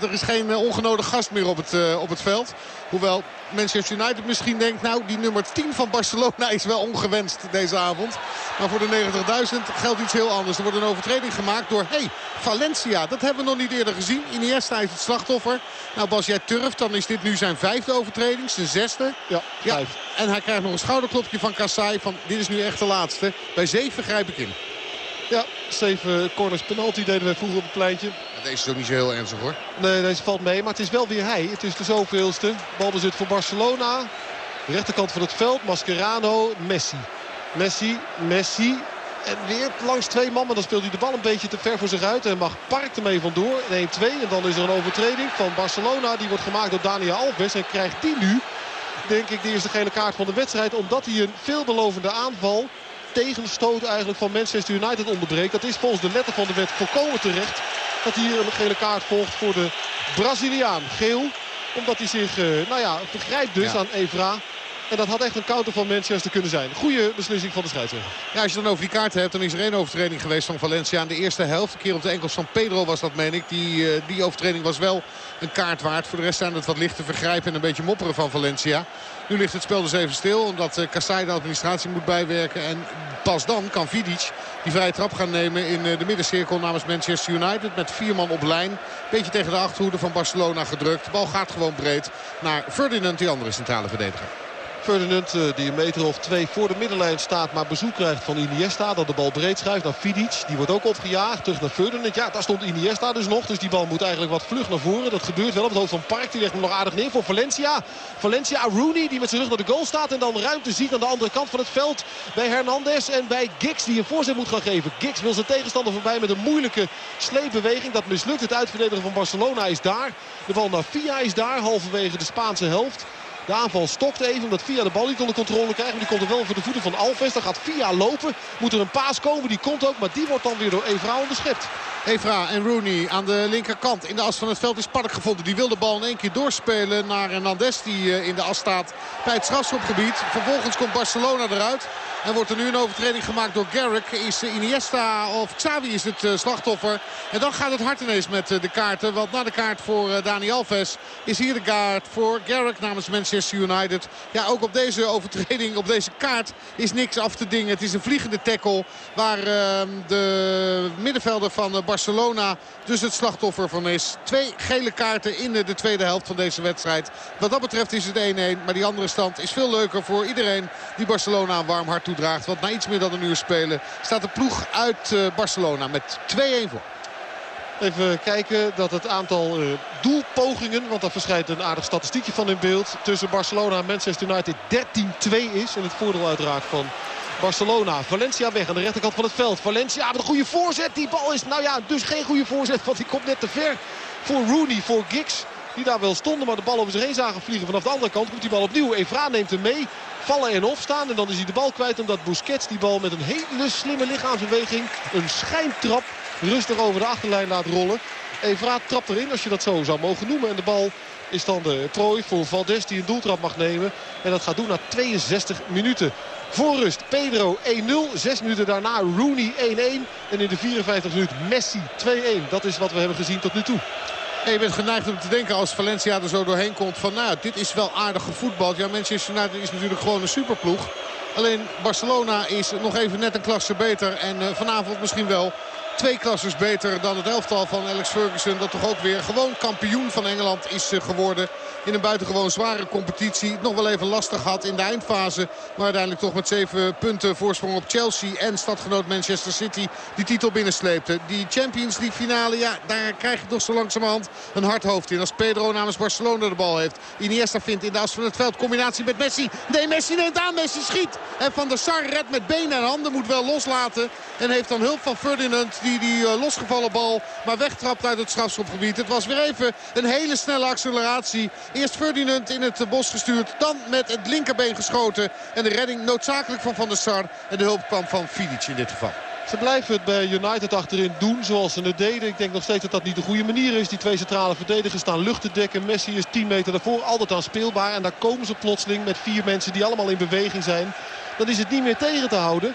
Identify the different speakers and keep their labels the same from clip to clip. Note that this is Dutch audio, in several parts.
Speaker 1: Er is geen ongenodig gast meer op het, uh, op het veld. Hoewel Manchester United misschien denkt... nou, die nummer 10 van Barcelona is wel ongewenst deze avond. Maar voor de 90.000 geldt iets heel anders. Er wordt een overtreding gemaakt door... hey, Valencia, dat hebben we nog niet eerder gezien. Iniesta is het slachtoffer. Nou, Bas, jij turft, dan is dit nu zijn vijfde overtreding. Zijn zesde.
Speaker 2: Ja,
Speaker 1: ja. En hij krijgt nog een schouderklopje van Kassai. Van, dit is nu echt de laatste. Bij zeven grijp ik in.
Speaker 2: Ja, zeven corners penalty deden wij vroeger op het pleintje.
Speaker 1: Deze is ook niet zo heel ernstig hoor.
Speaker 2: Nee, deze valt mee. Maar het is wel weer hij. Het is de zoveelste. Balbezit voor Barcelona. De rechterkant van het veld. Mascherano. Messi. Messi. Messi. En weer langs twee man. Maar dan speelt hij de bal een beetje te ver voor zich uit. En mag Park ermee vandoor. 1-2. En dan is er een overtreding van Barcelona. Die wordt gemaakt door Daniel Alves. En krijgt die nu, denk ik, de eerste gele kaart van de wedstrijd. Omdat hij een veelbelovende aanval tegenstoot eigenlijk van Manchester United onderbreekt. Dat is volgens de letter van de wet volkomen terecht. Dat hier een gele kaart volgt voor de Braziliaan. Geel, omdat hij zich, uh, nou ja, vergrijpt dus aan Evra. En dat had echt een counter van Manchester kunnen zijn. Goede beslissing van de scheidsrechter.
Speaker 1: Ja, als je dan over die kaart hebt, dan is er één overtreding geweest van Valencia aan de eerste helft. Een keer op de enkels van Pedro was dat, meen ik. Die, uh, die overtreding was wel een kaart waard. Voor de rest zijn het wat lichte vergrijpen en een beetje mopperen van Valencia. Nu ligt het spel dus even stil. Omdat uh, Kassai de administratie moet bijwerken. En pas dan kan Vidic die vrije trap gaan nemen in de middencirkel namens Manchester United. Met vier man op lijn. Beetje tegen de achterhoede van Barcelona gedrukt. De bal gaat gewoon breed naar Ferdinand, die andere centrale verdediger.
Speaker 2: Ferdinand eh, die een meter of twee voor de middenlijn staat. Maar bezoek krijgt van Iniesta. Dat de bal breed schuift naar Vidic. Die wordt ook opgejaagd. Terug naar Ferdinand. Ja, daar stond Iniesta dus nog. Dus die bal moet eigenlijk wat vlug naar voren. Dat gebeurt wel op het hoofd van Park. Die legt hem nog aardig neer voor Valencia. Valencia, Rooney die met zijn rug naar de goal staat. En dan ruimte ziet aan de andere kant van het veld. Bij Hernandez en bij Giggs die een voorzet moet gaan geven. Giggs wil zijn tegenstander voorbij met een moeilijke sleepbeweging. Dat mislukt. Het uitverdedigen van Barcelona is daar. De bal naar Via is daar. Halverwege de Spaanse helft. De aanval stokt even omdat Via de bal niet onder controle krijgt. Maar die komt er wel voor de voeten van Alves. Dan gaat Via lopen. Moet er een paas komen. Die komt ook. Maar die wordt dan weer door Evra onderschept.
Speaker 1: Evra en Rooney aan de linkerkant. In de as van het veld is Park gevonden. Die wil de bal in één keer doorspelen naar Hernandez die eh, in de as staat bij het strafschopgebied. Vervolgens komt Barcelona eruit. En wordt er nu een overtreding gemaakt door Garrick. Is Iniesta of Xavi is het eh, slachtoffer. En dan gaat het hard ineens met eh, de kaarten. Want na de kaart voor Dani Alves is hier de kaart voor Garrick namens Manchester United. Ja, ook op deze overtreding, op deze kaart is niks af te dingen. Het is een vliegende tackle waar ehm, de middenvelder van Barcelona dus het slachtoffer van is. Twee gele kaarten in de tweede helft van deze wedstrijd. Wat dat betreft is het 1-1. Maar die andere stand is veel leuker voor iedereen die Barcelona een warm hart toedraagt. Na iets meer dan een uur spelen staat de ploeg uit eh, Barcelona met 2-1 voor.
Speaker 2: Even kijken dat het aantal uh, doelpogingen, want daar verschijnt een aardig statistiekje van in beeld, tussen Barcelona en Manchester United 13-2 is. En het voordeel uiteraard van Barcelona. Valencia weg aan de rechterkant van het veld. Valencia met een goede voorzet. Die bal is nou ja dus geen goede voorzet. Want die komt net te ver voor Rooney, voor Giggs. Die daar wel stonden, maar de bal over zich heen zagen vliegen. Vanaf de andere kant komt die bal opnieuw. Evra neemt hem mee. Vallen en opstaan. En dan is hij de bal kwijt omdat Busquets die bal met een hele slimme lichaamsbeweging. Een schijntrap rustig over de achterlijn laat rollen. Evra trapt erin als je dat zo zou mogen noemen. En de bal is dan de prooi voor Valdes die een doeltrap mag nemen. En dat gaat doen na 62 minuten. Voor rust Pedro 1-0. Zes minuten daarna Rooney 1-1. En in de 54 minuten Messi 2-1. Dat is wat we hebben gezien tot nu toe.
Speaker 1: Je bent geneigd om te denken als Valencia er zo doorheen komt van nou dit is wel aardig gevoetbald. Ja Manchester United is natuurlijk gewoon een superploeg. Alleen Barcelona is nog even net een klasse beter. En uh, vanavond misschien wel twee klassers beter dan het elftal van Alex Ferguson. Dat toch ook weer gewoon kampioen van Engeland is uh, geworden in een buitengewoon zware competitie. Nog wel even lastig had in de eindfase. Maar uiteindelijk toch met zeven punten voorsprong op Chelsea en stadgenoot Manchester City die titel binnensleepte. Die Champions League finale, ja, daar krijg je toch zo langzamerhand een hard hoofd in. Als Pedro namens Barcelona de bal heeft. Iniesta vindt in de as van het veld combinatie met Messi. Nee, Messi neemt aan, Messi schiet. En Van der Sar redt met benen en handen, moet wel loslaten. En heeft dan hulp van Ferdinand die die uh, losgevallen bal maar wegtrapt uit het strafschopgebied. Het was weer even een hele snelle acceleratie. Eerst Ferdinand in het bos gestuurd. Dan met het linkerbeen geschoten. En de redding noodzakelijk van Van der Sar. En de hulp kwam van Vidic in dit geval.
Speaker 2: Ze blijven het bij United achterin doen zoals ze het deden. Ik denk nog steeds dat dat niet de goede manier is. Die twee centrale verdedigers staan lucht te dekken. Messi is 10 meter daarvoor altijd aan speelbaar. En daar komen ze plotseling met vier mensen die allemaal in beweging zijn. Dan is het niet meer tegen te houden.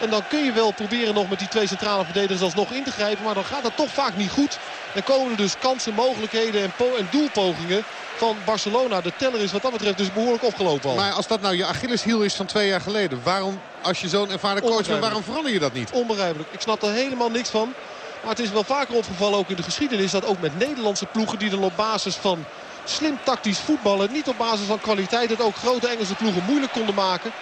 Speaker 2: En dan kun je wel proberen nog met die twee centrale verdedigers alsnog in te grijpen. Maar dan gaat dat toch vaak niet goed. En komen er dus kansen, mogelijkheden en, en doelpogingen van Barcelona. De teller is wat dat betreft dus behoorlijk opgelopen al.
Speaker 1: Maar als dat nou je Achilleshiel is van twee jaar geleden. Waarom, als je zo'n ervaren coach bent, waarom verander je dat niet?
Speaker 2: Onbegrijpelijk. Ik snap er helemaal niks van. Maar het is wel vaker opgevallen ook in de geschiedenis. Dat ook met Nederlandse ploegen die dan op basis van slim tactisch voetballen. Niet op basis van kwaliteit. Het ook grote Engelse ploegen moeilijk konden maken.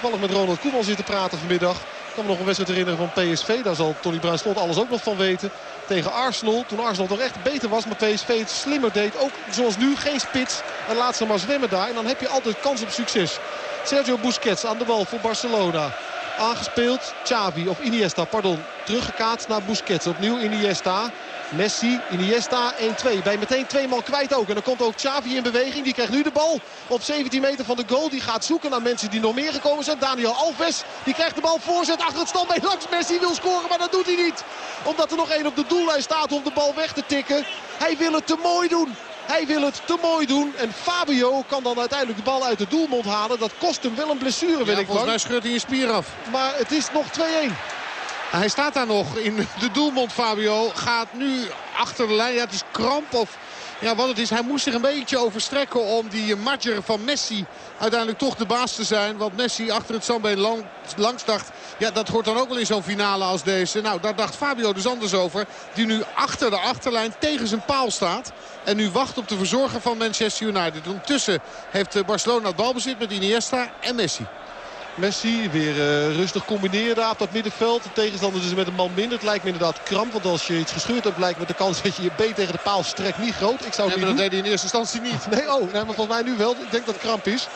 Speaker 2: Toevallig met Ronald Koeman zitten praten vanmiddag. Ik kan me nog een wedstrijd herinneren van PSV. Daar zal Tony Bruin Slot alles ook nog van weten. Tegen Arsenal. Toen Arsenal toch echt beter was. Maar PSV het slimmer deed. Ook zoals nu geen spits. En laat ze maar zwemmen daar. En dan heb je altijd kans op succes. Sergio Busquets aan de bal voor Barcelona. Aangespeeld. Xavi of Iniesta, pardon. Teruggekaatst naar Busquets. Opnieuw Iniesta. Messi, Iniesta 1-2. Bij meteen twee man kwijt ook. En dan komt ook Xavi in beweging. Die krijgt nu de bal op 17 meter van de goal. Die gaat zoeken naar mensen die nog meer gekomen zijn. Daniel Alves, die krijgt de bal voorzet achter het standbeen langs. Messi wil scoren, maar dat doet hij niet. Omdat er nog één op de doellijn staat om de bal weg te tikken. Hij wil het te mooi doen. Hij wil het te mooi doen. En Fabio kan dan uiteindelijk de bal uit de doelmond halen. Dat kost hem wel een blessure, wil
Speaker 1: ja,
Speaker 2: ik
Speaker 1: volgens mij scheurt hij je spier af.
Speaker 2: Maar het is nog 2-1.
Speaker 1: Hij staat daar nog in de doelmond, Fabio. Gaat nu achter de lijn. Ja, het is kramp of ja, wat het is. Hij moest zich een beetje overstrekken om die Madjer van Messi uiteindelijk toch de baas te zijn. Want Messi achter het zandbeen lang, langs dacht... ja, dat hoort dan ook wel in zo'n finale als deze. Nou, daar dacht Fabio dus anders over. Die nu achter de achterlijn tegen zijn paal staat. En nu wacht op de verzorger van Manchester United. Ondertussen heeft Barcelona het balbezit met Iniesta en Messi.
Speaker 2: Messi weer uh, rustig combineren op dat middenveld. De tegenstander dus met een man minder. Het lijkt me inderdaad kramp. Want als je iets gescheurd hebt lijkt met de kans dat je je been tegen de paal strekt niet groot. Ik zou
Speaker 1: ja,
Speaker 2: maar
Speaker 1: dat deed hij in eerste instantie niet.
Speaker 2: Nee, oh, nee, maar volgens mij nu wel. Ik denk dat het kramp is.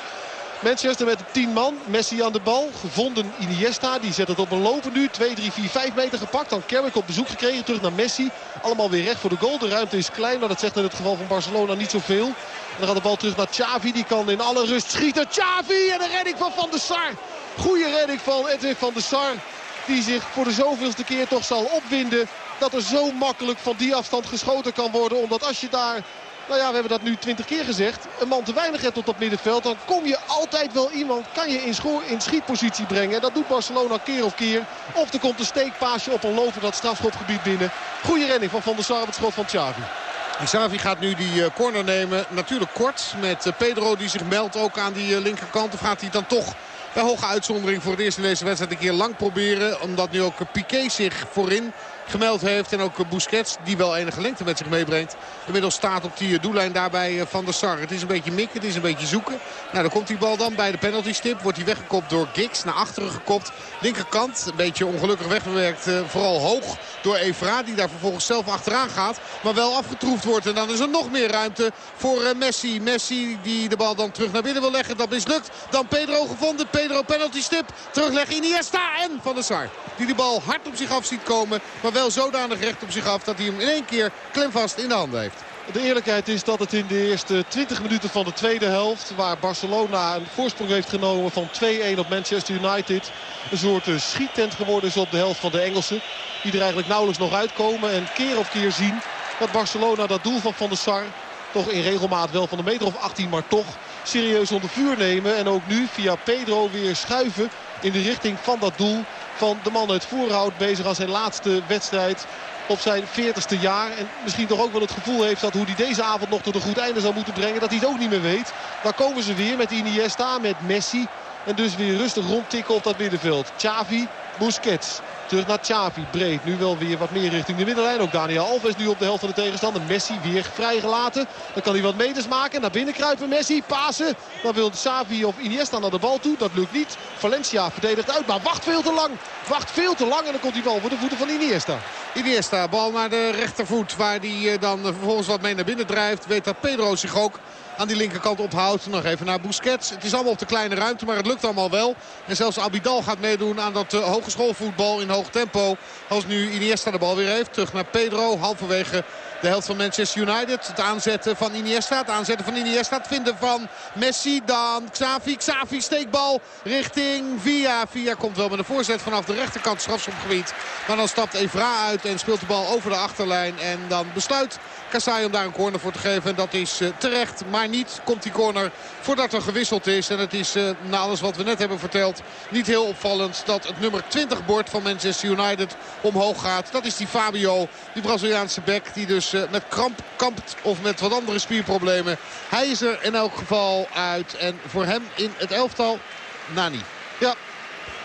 Speaker 2: Manchester met 10 man. Messi aan de bal. Gevonden Iniesta. Die zet het op een lopen nu. 2, 3, 4, 5 meter gepakt. Dan Carrick op bezoek gekregen. Terug naar Messi. Allemaal weer recht voor de goal. De ruimte is klein. Maar dat zegt in het geval van Barcelona niet zoveel. En dan gaat de bal terug naar Xavi. Die kan in alle rust schieten. Xavi en de redding van Van der Sar. Goede redding van Edwin van der Sar. Die zich voor de zoveelste keer toch zal opwinden. Dat er zo makkelijk van die afstand geschoten kan worden. Omdat als je daar nou ja, we hebben dat nu twintig keer gezegd. Een man te weinig hebt op dat middenveld. Dan kom je altijd wel iemand, kan je in, in schietpositie brengen. En dat doet Barcelona keer op keer. Of er komt een steekpaasje op een loper dat strafschopgebied binnen. Goede redding van Van der Sar op het schot van Xavi.
Speaker 1: Xavi gaat nu die corner nemen. Natuurlijk kort met Pedro die zich meldt ook aan die linkerkant. Of gaat hij dan toch bij hoge uitzondering voor het eerst in deze wedstrijd een keer lang proberen. Omdat nu ook Piqué zich voorin gemeld heeft. En ook Busquets, die wel enige lengte met zich meebrengt. Inmiddels staat op die doellijn daarbij Van der Sar. Het is een beetje mikken, het is een beetje zoeken. Nou, dan komt die bal dan bij de penalty stip. Wordt hij weggekopt door Giggs, naar achteren gekopt. Linkerkant, een beetje ongelukkig weggewerkt. Vooral hoog door Evra, die daar vervolgens zelf achteraan gaat. Maar wel afgetroefd wordt. En dan is er nog meer ruimte voor Messi. Messi die de bal dan terug naar binnen wil leggen. Dat mislukt. Dan Pedro gevonden. Pedro penalty stip. Terugleggen Iniesta en Van der Sar. Die de bal hard op zich af ziet komen. Wel zodanig recht op zich af dat hij hem in één keer klemvast in de handen heeft.
Speaker 2: De eerlijkheid is dat het in de eerste 20 minuten van de tweede helft... waar Barcelona een voorsprong heeft genomen van 2-1 op Manchester United... een soort schiettent geworden is op de helft van de Engelsen. Die er eigenlijk nauwelijks nog uitkomen en keer op keer zien... dat Barcelona dat doel van Van der Sar toch in regelmaat wel van de meter of 18... maar toch serieus onder vuur nemen. En ook nu via Pedro weer schuiven in de richting van dat doel van de man uit Voorhout bezig aan zijn laatste wedstrijd op zijn 40ste jaar. En misschien toch ook wel het gevoel heeft dat hoe hij deze avond nog tot een goed einde zou moeten brengen. Dat hij het ook niet meer weet. Daar komen ze weer met Iniesta, met Messi. En dus weer rustig rondtikken op dat middenveld. Xavi, Busquets. Terug naar Xavi, breed. Nu wel weer wat meer richting de middenlijn. Ook Daniel Alves nu op de helft van de tegenstander. Messi weer vrijgelaten. Dan kan hij wat meters maken. Naar binnen kruipen Messi. Pasen. Dan wil Xavi of Iniesta naar de bal toe. Dat lukt niet. Valencia verdedigt uit. Maar wacht veel te lang. Wacht veel te lang. En dan komt die bal voor de voeten van Iniesta.
Speaker 1: Iniesta, bal naar de rechtervoet. Waar hij dan vervolgens wat mee naar binnen drijft. Weet dat Pedro zich ook aan die linkerkant ophoudt. Nog even naar Busquets. Het is allemaal op de kleine ruimte, maar het lukt allemaal wel. En zelfs Abidal gaat meedoen aan dat uh, hogeschoolvoetbal in hoog tempo. Als nu Iniesta de bal weer heeft. Terug naar Pedro. Halverwege de helft van Manchester United. Het aanzetten van Iniesta. Het aanzetten van Iniesta. Het vinden van Messi. Dan Xavi. Xavi steekbal richting Via. Via komt wel met een voorzet vanaf de rechterkant strafschopgebied. Maar dan stapt Evra uit en speelt de bal over de achterlijn. En dan besluit Kassai om daar een corner voor te geven. En dat is uh, terecht. Maar niet komt die corner voordat er gewisseld is. En het is uh, na alles wat we net hebben verteld niet heel opvallend dat het nummer 20 bord van Manchester United omhoog gaat. Dat is die Fabio, die Braziliaanse back die dus dus met kramp kampt of met wat andere spierproblemen. Hij is er in elk geval uit. En voor hem in het elftal Nani.
Speaker 2: Ja,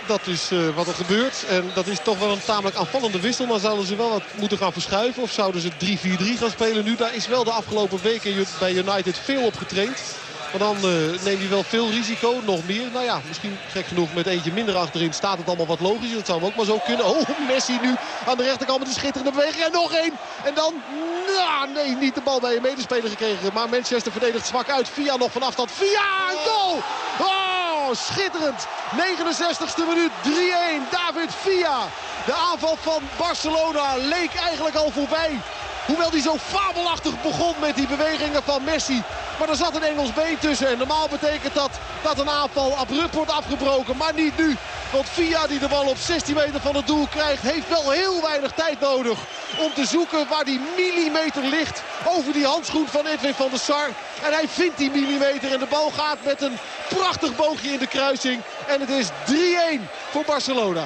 Speaker 2: dat is uh, wat er gebeurt. En dat is toch wel een tamelijk aanvallende wissel. Maar zouden ze wel wat moeten gaan verschuiven? Of zouden ze 3-4-3 gaan spelen nu? Daar is wel de afgelopen weken bij United veel op getraind. Maar dan uh, neem je wel veel risico. Nog meer. Nou ja, misschien gek genoeg met eentje minder achterin staat het allemaal wat logisch. Dat zou ook maar zo kunnen. Oh, Messi nu aan de rechterkant met een schitterende beweging. En nog één. En dan, nou, nee, niet de bal bij een medespeler gekregen. Maar Manchester verdedigt zwak uit. Via nog van afstand. Via, een goal! Oh, schitterend. 69ste minuut, 3-1. David Via. De aanval van Barcelona leek eigenlijk al voorbij. Hoewel die zo fabelachtig begon met die bewegingen van Messi. Maar er zat een Engels been tussen. En normaal betekent dat dat een aanval abrupt wordt afgebroken. Maar niet nu. Want Via die de bal op 16 meter van het doel krijgt... heeft wel heel weinig tijd nodig om te zoeken waar die millimeter ligt. Over die handschoen van Edwin van der Sar. En hij vindt die millimeter. En de bal gaat met een prachtig boogje in de kruising. En het is 3-1 voor Barcelona.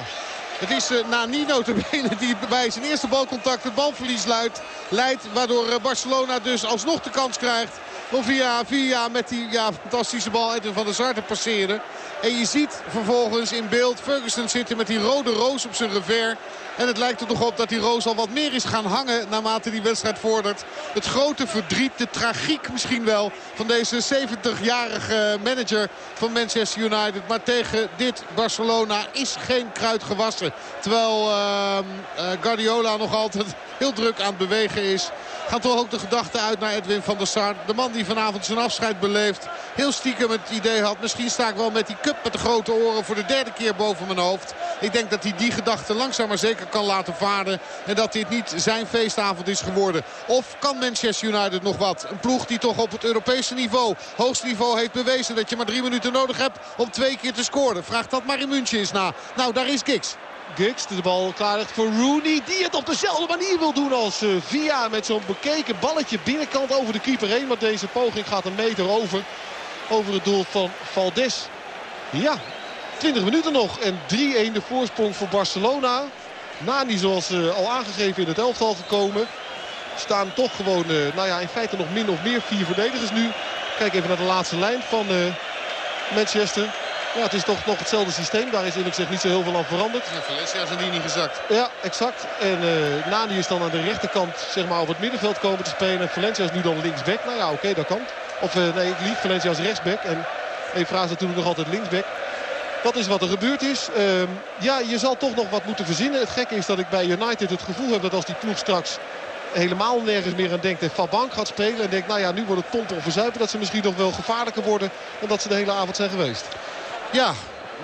Speaker 1: Het is uh, Nani notabene die bij zijn eerste balcontact het balverlies luidt, leidt. Waardoor uh, Barcelona dus alsnog de kans krijgt om via, via met die ja, fantastische bal Edwin van der Sar te passeren. En je ziet vervolgens in beeld Ferguson zitten met die rode roos op zijn revers. En het lijkt er toch op dat die roos al wat meer is gaan hangen naarmate die wedstrijd vordert. Het grote verdriet, de tragiek misschien wel van deze 70-jarige manager van Manchester United. Maar tegen dit Barcelona is geen kruid gewassen. Terwijl uh, uh, Guardiola nog altijd heel druk aan het bewegen is. Gaat toch ook de gedachte uit naar Edwin van der Sar. De man die vanavond zijn afscheid beleeft. Heel stiekem het idee had. Misschien sta ik wel met die cup met de grote oren voor de derde keer boven mijn hoofd. Ik denk dat hij die gedachte langzaam maar zeker kan laten varen. En dat dit niet zijn feestavond is geworden. Of kan Manchester United nog wat? Een ploeg die toch op het Europese niveau, hoogste niveau heeft bewezen dat je maar drie minuten nodig hebt om twee keer te scoren. Vraag dat maar in München eens na. Nou, daar is Giggs.
Speaker 2: Giggs de bal klaar voor Rooney. Die het op dezelfde manier wil doen als uh, Via. Met zo'n bekeken balletje binnenkant over de keeper heen. Maar deze poging gaat een meter over. Over het doel van Valdes. Ja, 20 minuten nog. En 3-1 de voorsprong voor Barcelona. Nani zoals uh, al aangegeven in het elftal gekomen. Staan toch gewoon, uh, nou ja, in feite nog min of meer vier verdedigers nu. Kijk even naar de laatste lijn van Manchester. Ja, het is toch nog hetzelfde systeem. Daar is eerlijk gezegd niet zo heel veel aan veranderd.
Speaker 1: Ja, Valencia is een linie gezakt.
Speaker 2: Ja, exact. En uh, Nani is dan aan de rechterkant zeg maar, op het middenveld komen te spelen. En Valencia is nu dan linksback. Nou ja, oké, dat kan. Of uh, nee, lief. Valencia is rechtsback. En Evra is natuurlijk nog altijd linksback. Dat is wat er gebeurd is. Uh, ja, je zal toch nog wat moeten verzinnen. Het gekke is dat ik bij United het gevoel heb dat als die ploeg straks helemaal nergens meer aan denkt en van bank gaat spelen. En denkt, nou ja, nu wordt het pompen of verzuipen. Dat ze misschien nog wel gevaarlijker worden dan dat ze de hele avond zijn geweest.
Speaker 1: Ja,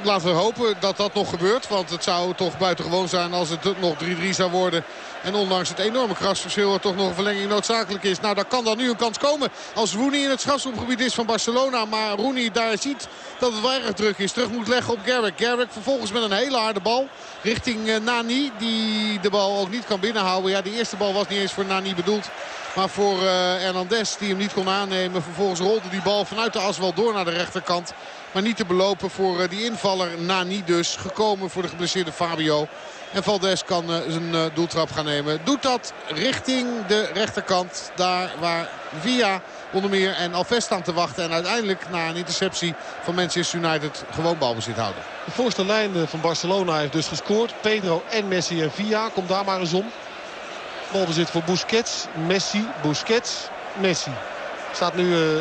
Speaker 1: laten we hopen dat dat nog gebeurt. Want het zou toch buitengewoon zijn als het nog 3-3 zou worden. En ondanks het enorme krasverschil er toch nog een verlenging noodzakelijk is. Nou, daar kan dan nu een kans komen als Rooney in het strafschopgebied is van Barcelona. Maar Rooney daar ziet dat het wel erg druk is. Terug moet leggen op Garrick. Garrick vervolgens met een hele harde bal richting uh, Nani. Die de bal ook niet kan binnenhouden. Ja, die eerste bal was niet eens voor Nani bedoeld. Maar voor uh, Hernandez die hem niet kon aannemen. Vervolgens rolde die bal vanuit de as wel door naar de rechterkant. Maar niet te belopen voor uh, die invaller Nani dus. Gekomen voor de geblesseerde Fabio. En Valdes kan uh, zijn doeltrap gaan nemen. Doet dat richting de rechterkant. Daar waar Via onder meer en Alves staan te wachten. En uiteindelijk na een interceptie van Manchester United gewoon balbezit houden.
Speaker 2: De voorste lijn van Barcelona heeft dus gescoord. Pedro en Messi en Via. Komt daar maar eens om. Balbezit voor Busquets. Messi, Busquets, Messi. Staat nu uh,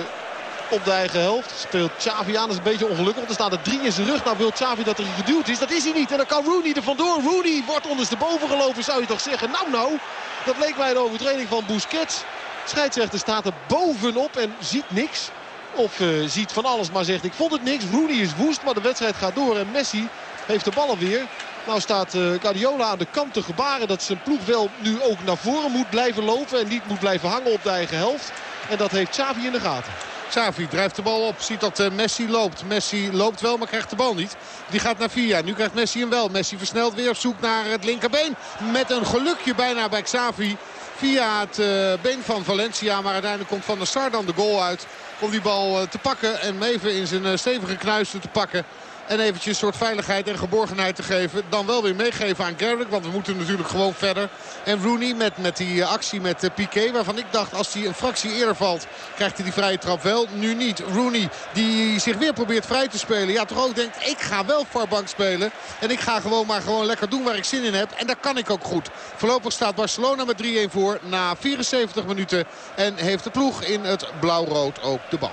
Speaker 2: op de eigen helft. Speelt Xavi aan. Dat is een beetje ongelukkig. Want er staan er drie in zijn rug. Nou wil Xavi dat er geduwd is. Dat is hij niet. En dan kan Rooney er vandoor. Rooney wordt ondersteboven gelopen zou je toch zeggen. Nou nou. Dat leek mij een overtreding van Busquets. Scheidsrechter staat er bovenop en ziet niks. Of uh, ziet van alles maar zegt ik vond het niks. Rooney is woest maar de wedstrijd gaat door. En Messi heeft de bal alweer. Nou staat uh, Guardiola aan de kant te gebaren dat zijn ploeg wel nu ook naar voren moet blijven lopen. En niet moet blijven hangen op de eigen helft. En dat heeft Xavi in de gaten.
Speaker 1: Xavi drijft de bal op. Ziet dat uh, Messi loopt. Messi loopt wel, maar krijgt de bal niet. Die gaat naar Via. Nu krijgt Messi hem wel. Messi versnelt weer op zoek naar het linkerbeen. Met een gelukje bijna bij Xavi. Via het uh, been van Valencia. Maar uiteindelijk komt Van der Sar dan de goal uit. Om die bal te pakken. En hem even in zijn stevige knuisten te pakken. En eventjes een soort veiligheid en geborgenheid te geven. Dan wel weer meegeven aan Garrick. Want we moeten natuurlijk gewoon verder. En Rooney met, met die eh, actie met uh, Piqué. Waarvan ik dacht als hij een fractie eerder valt. Krijgt hij die vrije trap wel. Nu niet. Rooney die zich weer probeert vrij te spelen. Ja toch ook denkt ik ga wel Farbank spelen. En ik ga gewoon maar gewoon lekker doen waar ik zin in heb. En dat kan ik ook goed. Voorlopig staat Barcelona met 3-1 voor. Na 74 minuten. En heeft de ploeg in het blauw-rood ook de bal.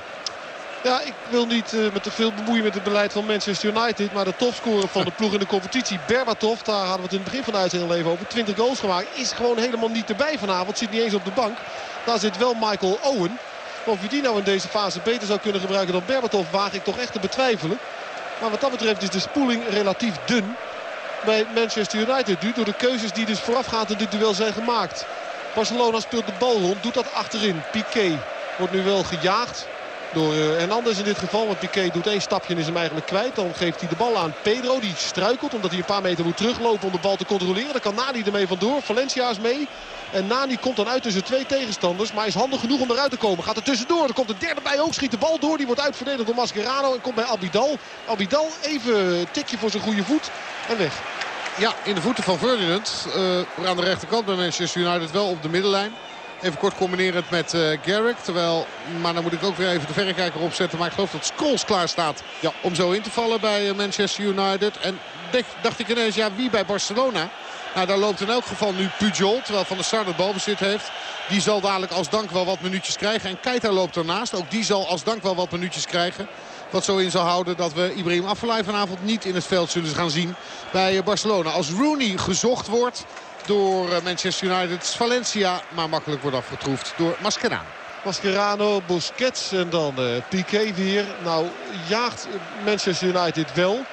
Speaker 2: Ja, ik wil niet uh, me te veel bemoeien met het beleid van Manchester United. Maar de topscorer van de ploeg in de competitie, Berbatov... daar hadden we het in het begin van de uitzending even over. 20 goals gemaakt. Is gewoon helemaal niet erbij vanavond. Zit niet eens op de bank. Daar zit wel Michael Owen. of je die nou in deze fase beter zou kunnen gebruiken dan Berbatov... waag ik toch echt te betwijfelen. Maar wat dat betreft is de spoeling relatief dun bij Manchester United nu. Door de keuzes die dus voorafgaand in dit duel zijn gemaakt. Barcelona speelt de bal rond, doet dat achterin. Piqué wordt nu wel gejaagd door uh, Hernandez in dit geval. Want Piqué doet één stapje en is hem eigenlijk kwijt. Dan geeft hij de bal aan Pedro. Die struikelt omdat hij een paar meter moet teruglopen om de bal te controleren. Dan kan Nani ermee vandoor. Valencia is mee. En Nani komt dan uit tussen twee tegenstanders. Maar is handig genoeg om eruit te komen. Gaat er tussendoor. Er komt een derde bij ook. Schiet de bal door. Die wordt uitverdedigd door Mascherano. En komt bij Abidal. Abidal even een tikje voor zijn goede voet. En weg.
Speaker 1: Ja, in de voeten van Ferdinand. Uh, aan de rechterkant bij Manchester United wel op de middenlijn. Even kort combinerend met uh, Garrick. Terwijl, maar dan moet ik ook weer even de verrekijker opzetten. Maar ik geloof dat Scholes klaar staat ja. om zo in te vallen bij uh, Manchester United. En dacht ik ineens, ja wie bij Barcelona? Nou, daar loopt in elk geval nu Pujol. Terwijl Van der Sar het balbezit heeft. Die zal dadelijk als dank wel wat minuutjes krijgen. En Keita loopt ernaast. Ook die zal als dank wel wat minuutjes krijgen. Wat zo in zal houden dat we Ibrahim Afellay vanavond niet in het veld zullen gaan zien bij Barcelona. Als Rooney gezocht wordt door Manchester United Valencia. Maar makkelijk wordt afgetroefd door Mascherano.
Speaker 2: Mascherano, Busquets en dan uh, Piqué weer. Nou, jaagt Manchester United wel.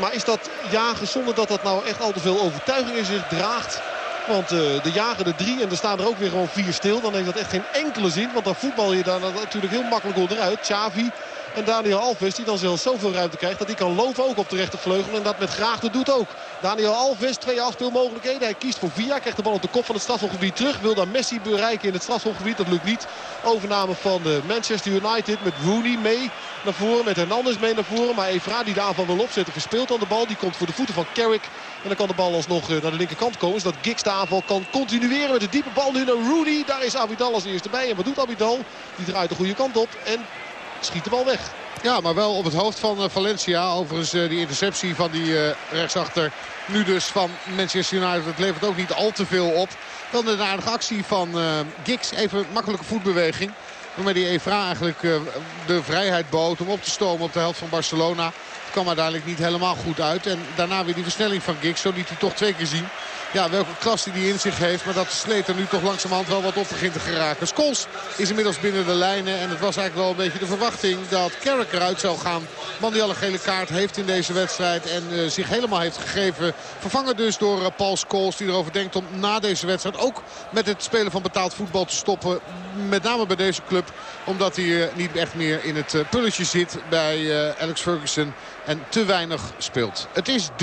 Speaker 2: Maar is dat jagen zonder dat dat nou echt al te veel overtuiging in zich draagt? Want uh, de jagen er drie en er staan er ook weer gewoon vier stil. Dan heeft dat echt geen enkele zin. Want dan voetbal je daar natuurlijk heel makkelijk onderuit. Xavi en Daniel Alves die dan zelfs zoveel ruimte krijgt dat hij kan lopen ook op de rechtervleugel. En dat met graagte doet ook. Daniel Alves, twee afspeelmogelijkheden. Hij kiest voor Via, krijgt de bal op de kop van het strafschopgebied terug. Wil dan Messi bereiken in het strafschopgebied. Dat lukt niet. Overname van de Manchester United met Rooney mee naar voren. Met Hernandez mee naar voren. Maar Evra die de aanval wil opzetten verspeelt dan de bal. Die komt voor de voeten van Carrick. En dan kan de bal alsnog naar de linkerkant komen. Zodat Giggs de aanval kan continueren met de diepe bal nu naar Rooney. Daar is Abidal als eerste bij. En wat doet Abidal? Die draait de goede kant op en schiet de bal weg.
Speaker 1: Ja, maar wel op het hoofd van uh, Valencia. Overigens uh, die interceptie van die uh, rechtsachter. Nu dus van Manchester United. Het levert ook niet al te veel op. Dan een aardige actie van Giggs. Even makkelijke voetbeweging. Waarmee die Evra eigenlijk de vrijheid bood om op te stomen op de helft van Barcelona. Het kwam uiteindelijk niet helemaal goed uit. En daarna weer die versnelling van Giggs. Zo liet hij toch twee keer zien ja, welke klasse die in zich heeft. Maar dat sleet er nu toch langzamerhand wel wat op begint te geraken. Skols is inmiddels binnen de lijnen. En het was eigenlijk wel een beetje de verwachting dat Carrick eruit zou gaan. Man die al een gele kaart heeft in deze wedstrijd. En uh, zich helemaal heeft gegeven. Vervangen dus door uh, Paul Scholes. Die erover denkt om na deze wedstrijd ook met het spelen van betaald voetbal te stoppen. Met name bij deze club. Omdat hij uh, niet echt meer in het pulletje zit bij Alex Ferguson. En te weinig speelt. Het is 3-1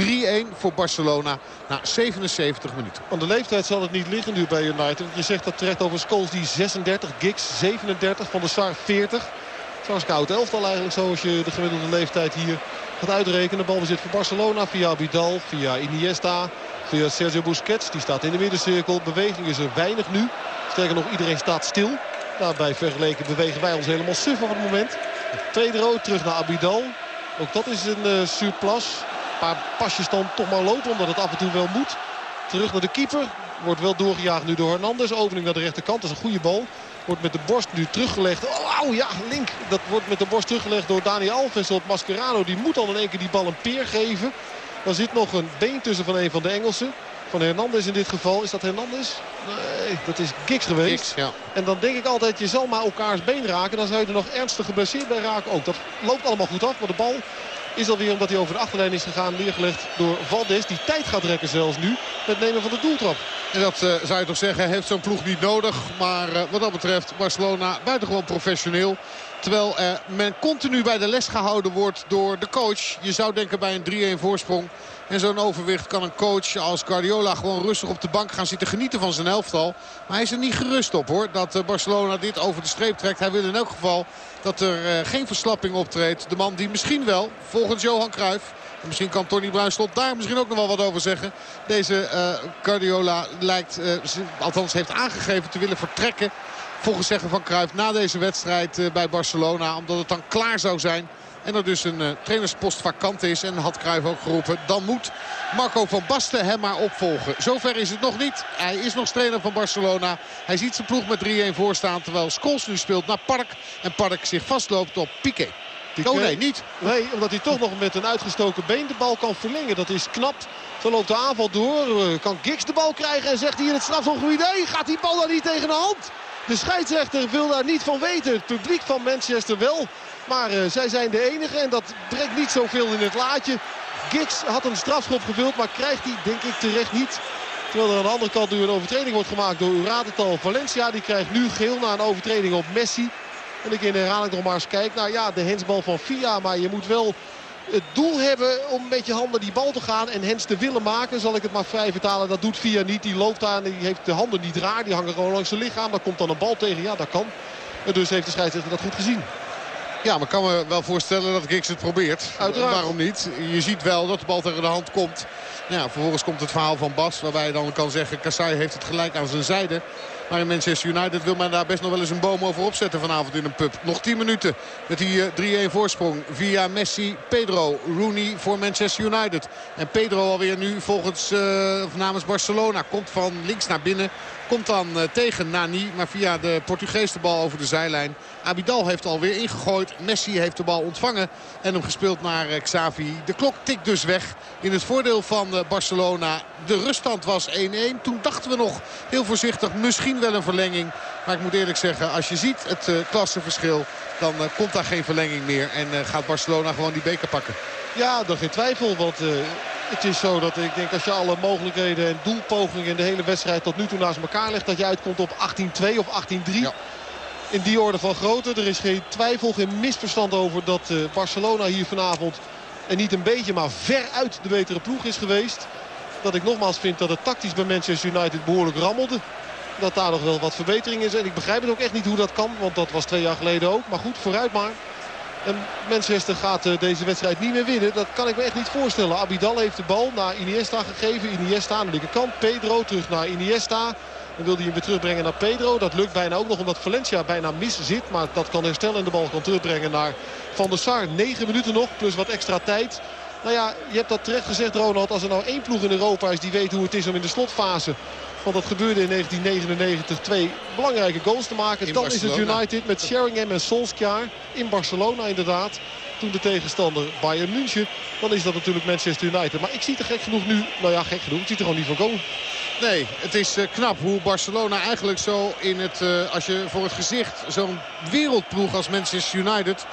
Speaker 1: voor Barcelona na 77 minuten.
Speaker 2: Aan de leeftijd zal het niet liggen nu bij United. Je zegt dat terecht over Scholes die 36, Giggs 37, Van der Sar 40. Zoals koud elftal eigenlijk zoals je de gemiddelde leeftijd hier gaat uitrekenen. De bal bezit voor Barcelona via Bidal, via Iniesta, via Sergio Busquets. Die staat in de middencirkel. Beweging is er weinig nu. Sterker nog, iedereen staat stil. Daarbij vergeleken bewegen wij ons helemaal suf op het moment. Tweede rood terug naar Abidal. Ook dat is een uh, surplus. Een paar pasjes dan toch maar lopen omdat het af en toe wel moet. Terug naar de keeper. Wordt wel doorgejaagd nu door Hernandez. Opening naar de rechterkant. Dat is een goede bal. Wordt met de borst nu teruggelegd. Oh, ja, link. Dat wordt met de borst teruggelegd door Dani Alves op Mascherano. Die moet al in één keer die bal een peer geven. Er zit nog een been tussen van een van de Engelsen. Van Hernandez in dit geval. Is dat Hernandez? Nee, dat is Giggs geweest.
Speaker 1: Ja.
Speaker 2: En dan denk ik altijd, je zal maar elkaars been raken. Dan zou je er nog ernstig geblesseerd bij raken ook. Dat loopt allemaal goed af. Maar de bal is alweer omdat hij over de achterlijn is gegaan. Neergelegd door Valdes. Die tijd gaat rekken zelfs nu. Met nemen van de doeltrap.
Speaker 1: En dat uh, zou je toch zeggen, heeft zo'n ploeg niet nodig. Maar uh, wat dat betreft, Barcelona buitengewoon professioneel. Terwijl uh, men continu bij de les gehouden wordt door de coach. Je zou denken bij een 3-1 voorsprong. En zo'n overwicht kan een coach als Guardiola gewoon rustig op de bank gaan zitten genieten van zijn elftal. Maar hij is er niet gerust op hoor, dat Barcelona dit over de streep trekt. Hij wil in elk geval dat er geen verslapping optreedt. De man die misschien wel, volgens Johan Cruijff Misschien kan Tony Bruinslot daar misschien ook nog wel wat over zeggen. Deze uh, Guardiola lijkt, althans heeft aangegeven te willen vertrekken. Volgens zeggen van Cruijff na deze wedstrijd bij Barcelona. Omdat het dan klaar zou zijn. En er dus een trainerspost vakant is. En had Cruijff ook geroepen. Dan moet Marco van Basten hem maar opvolgen. Zover is het nog niet. Hij is nog trainer van Barcelona. Hij ziet zijn ploeg met 3-1 voorstaan. Terwijl Scholes nu speelt naar Park. En Park zich vastloopt op Piqué. Oh nee, niet.
Speaker 2: Nee, omdat hij toch nog met een uitgestoken been de bal kan verlengen. Dat is knap. Zo loopt de aanval door. Eh, kan Giggs de bal krijgen en zegt hij in het strafschopgebied. Nee, gaat die bal daar niet tegen de hand? De scheidsrechter wil daar niet van weten. Het publiek van Manchester wel. Maar uh, zij zijn de enige en dat brengt niet zoveel in het laadje. Giggs had een strafschop gevuld, maar krijgt hij denk ik terecht niet. Terwijl er aan de andere kant nu een overtreding wordt gemaakt door uw Valencia. Die krijgt nu geel na een overtreding op Messi. En ik in herhaling nog maar eens kijk. Nou ja, de hensbal van Via. Maar je moet wel het doel hebben om met je handen die bal te gaan en Hens te willen maken. Zal ik het maar vrij vertalen. Dat doet Via niet. Die loopt daar en die heeft de handen niet raar. Die hangen gewoon langs zijn lichaam. Daar komt dan een bal tegen. Ja, dat kan. En dus heeft de scheidsrechter dat goed gezien.
Speaker 1: Ja, maar ik kan me wel voorstellen dat Giggs het probeert.
Speaker 2: Uiteraard.
Speaker 1: Waarom niet? Je ziet wel dat de bal tegen de hand komt. Ja, vervolgens komt het verhaal van Bas. Waarbij je dan kan zeggen, Kassai heeft het gelijk aan zijn zijde. Maar in Manchester United wil men daar best nog wel eens een boom over opzetten vanavond in een pub. Nog 10 minuten met die 3-1 eh, voorsprong via Messi, Pedro, Rooney voor Manchester United. En Pedro alweer nu volgens uh, namens Barcelona komt van links naar binnen. Komt dan uh, tegen Nani, maar via de Portugees de bal over de zijlijn. Abidal heeft alweer ingegooid. Messi heeft de bal ontvangen en hem gespeeld naar uh, Xavi. De klok tikt dus weg in het voordeel van uh, Barcelona. De ruststand was 1-1. Toen dachten we nog heel voorzichtig misschien wel een verlenging. Maar ik moet eerlijk zeggen, als je ziet het klassenverschil... dan komt daar geen verlenging meer. En gaat Barcelona gewoon die beker pakken.
Speaker 2: Ja, dat geen twijfel. Want het is zo dat ik denk als je alle mogelijkheden en doelpogingen in de hele wedstrijd tot nu toe naast elkaar legt. Dat je uitkomt op 18-2 of 18-3. Ja. In die orde van grootte. Er is geen twijfel, geen misverstand over dat uh, Barcelona hier vanavond. En niet een beetje, maar veruit de betere ploeg is geweest. Dat ik nogmaals vind dat het tactisch bij Manchester United behoorlijk rammelde. Dat daar nog wel wat verbetering is. En ik begrijp het ook echt niet hoe dat kan. Want dat was twee jaar geleden ook. Maar goed, vooruit maar. En Manchester gaat uh, deze wedstrijd niet meer winnen. Dat kan ik me echt niet voorstellen. Abidal heeft de bal naar Iniesta gegeven. Iniesta aan de linkerkant. Pedro terug naar Iniesta. Dan wil hij hem weer terugbrengen naar Pedro. Dat lukt bijna ook nog omdat Valencia bijna mis zit. Maar dat kan herstellen en de bal kan terugbrengen naar Van der Sar. 9 minuten nog plus wat extra tijd. Nou ja, je hebt dat terecht gezegd Ronald. Als er nou één ploeg in Europa is die weet hoe het is om in de slotfase want dat gebeurde in 1999 twee belangrijke goals te maken. Dan is het United met Sheringham en Solskjaer in Barcelona inderdaad. Toen de tegenstander Bayern München. Dan is dat natuurlijk Manchester United. Maar ik zie er gek genoeg nu, nou ja gek genoeg, ik zie er gewoon niet van komen.
Speaker 1: Nee, het is uh, knap hoe Barcelona eigenlijk zo in het, uh, als je voor het gezicht zo'n wereldploeg als Manchester United...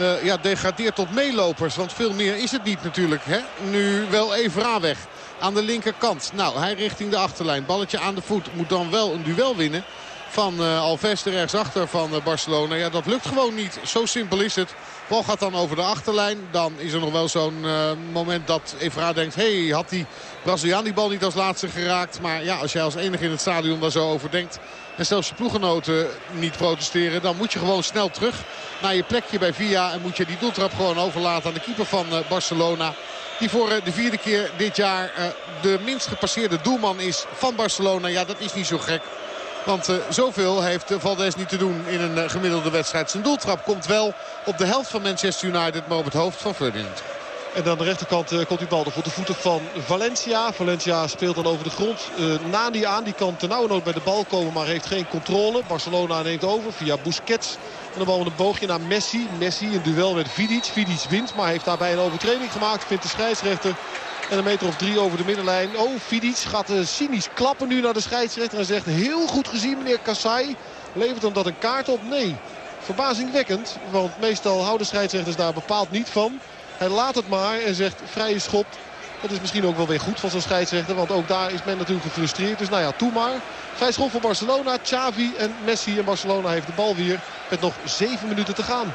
Speaker 1: Uh, ja, degradeert tot meelopers. Want veel meer is het niet natuurlijk. Hè? Nu wel even weg aan de linkerkant. Nou, hij richting de achterlijn. Balletje aan de voet. Moet dan wel een duel winnen van uh, Alves er rechtsachter van uh, Barcelona. Ja, dat lukt gewoon niet. Zo simpel is het. Bal gaat dan over de achterlijn. Dan is er nog wel zo'n uh, moment dat Evra denkt... hey, had die Braziliaan die bal niet als laatste geraakt. Maar ja, als jij als enige in het stadion daar zo over denkt... en zelfs je ploegenoten niet protesteren... dan moet je gewoon snel terug naar je plekje bij Via... en moet je die doeltrap gewoon overlaten aan de keeper van Barcelona... Die voor de vierde keer dit jaar de minst gepasseerde doelman is van Barcelona. Ja, dat is niet zo gek. Want uh, zoveel heeft Valdes niet te doen in een gemiddelde wedstrijd. Zijn doeltrap komt wel op de helft van Manchester United, maar op het hoofd van Ferdinand.
Speaker 2: En dan de rechterkant komt die bal voor de voeten van Valencia. Valencia speelt dan over de grond. Nani aan, die kan ternauwernood bij de bal komen, maar heeft geen controle. Barcelona neemt over via Busquets. En dan bal met een boogje naar Messi. Messi een duel met Vidic. Vidic wint, maar heeft daarbij een overtreding gemaakt. Vindt de scheidsrechter. En een meter of drie over de middenlijn. Oh, Vidic gaat uh, cynisch klappen nu naar de scheidsrechter. En zegt heel goed gezien meneer Kassai. Levert hem dat een kaart op? Nee. Verbazingwekkend. Want meestal houden scheidsrechters daar bepaald niet van. Hij laat het maar en zegt vrije schop Dat is misschien ook wel weer goed van zo'n scheidsrechter. Want ook daar is men natuurlijk gefrustreerd. Dus nou ja, toe maar. Vrij schop voor Barcelona. Xavi en Messi. En Barcelona heeft de bal weer met nog zeven minuten te gaan.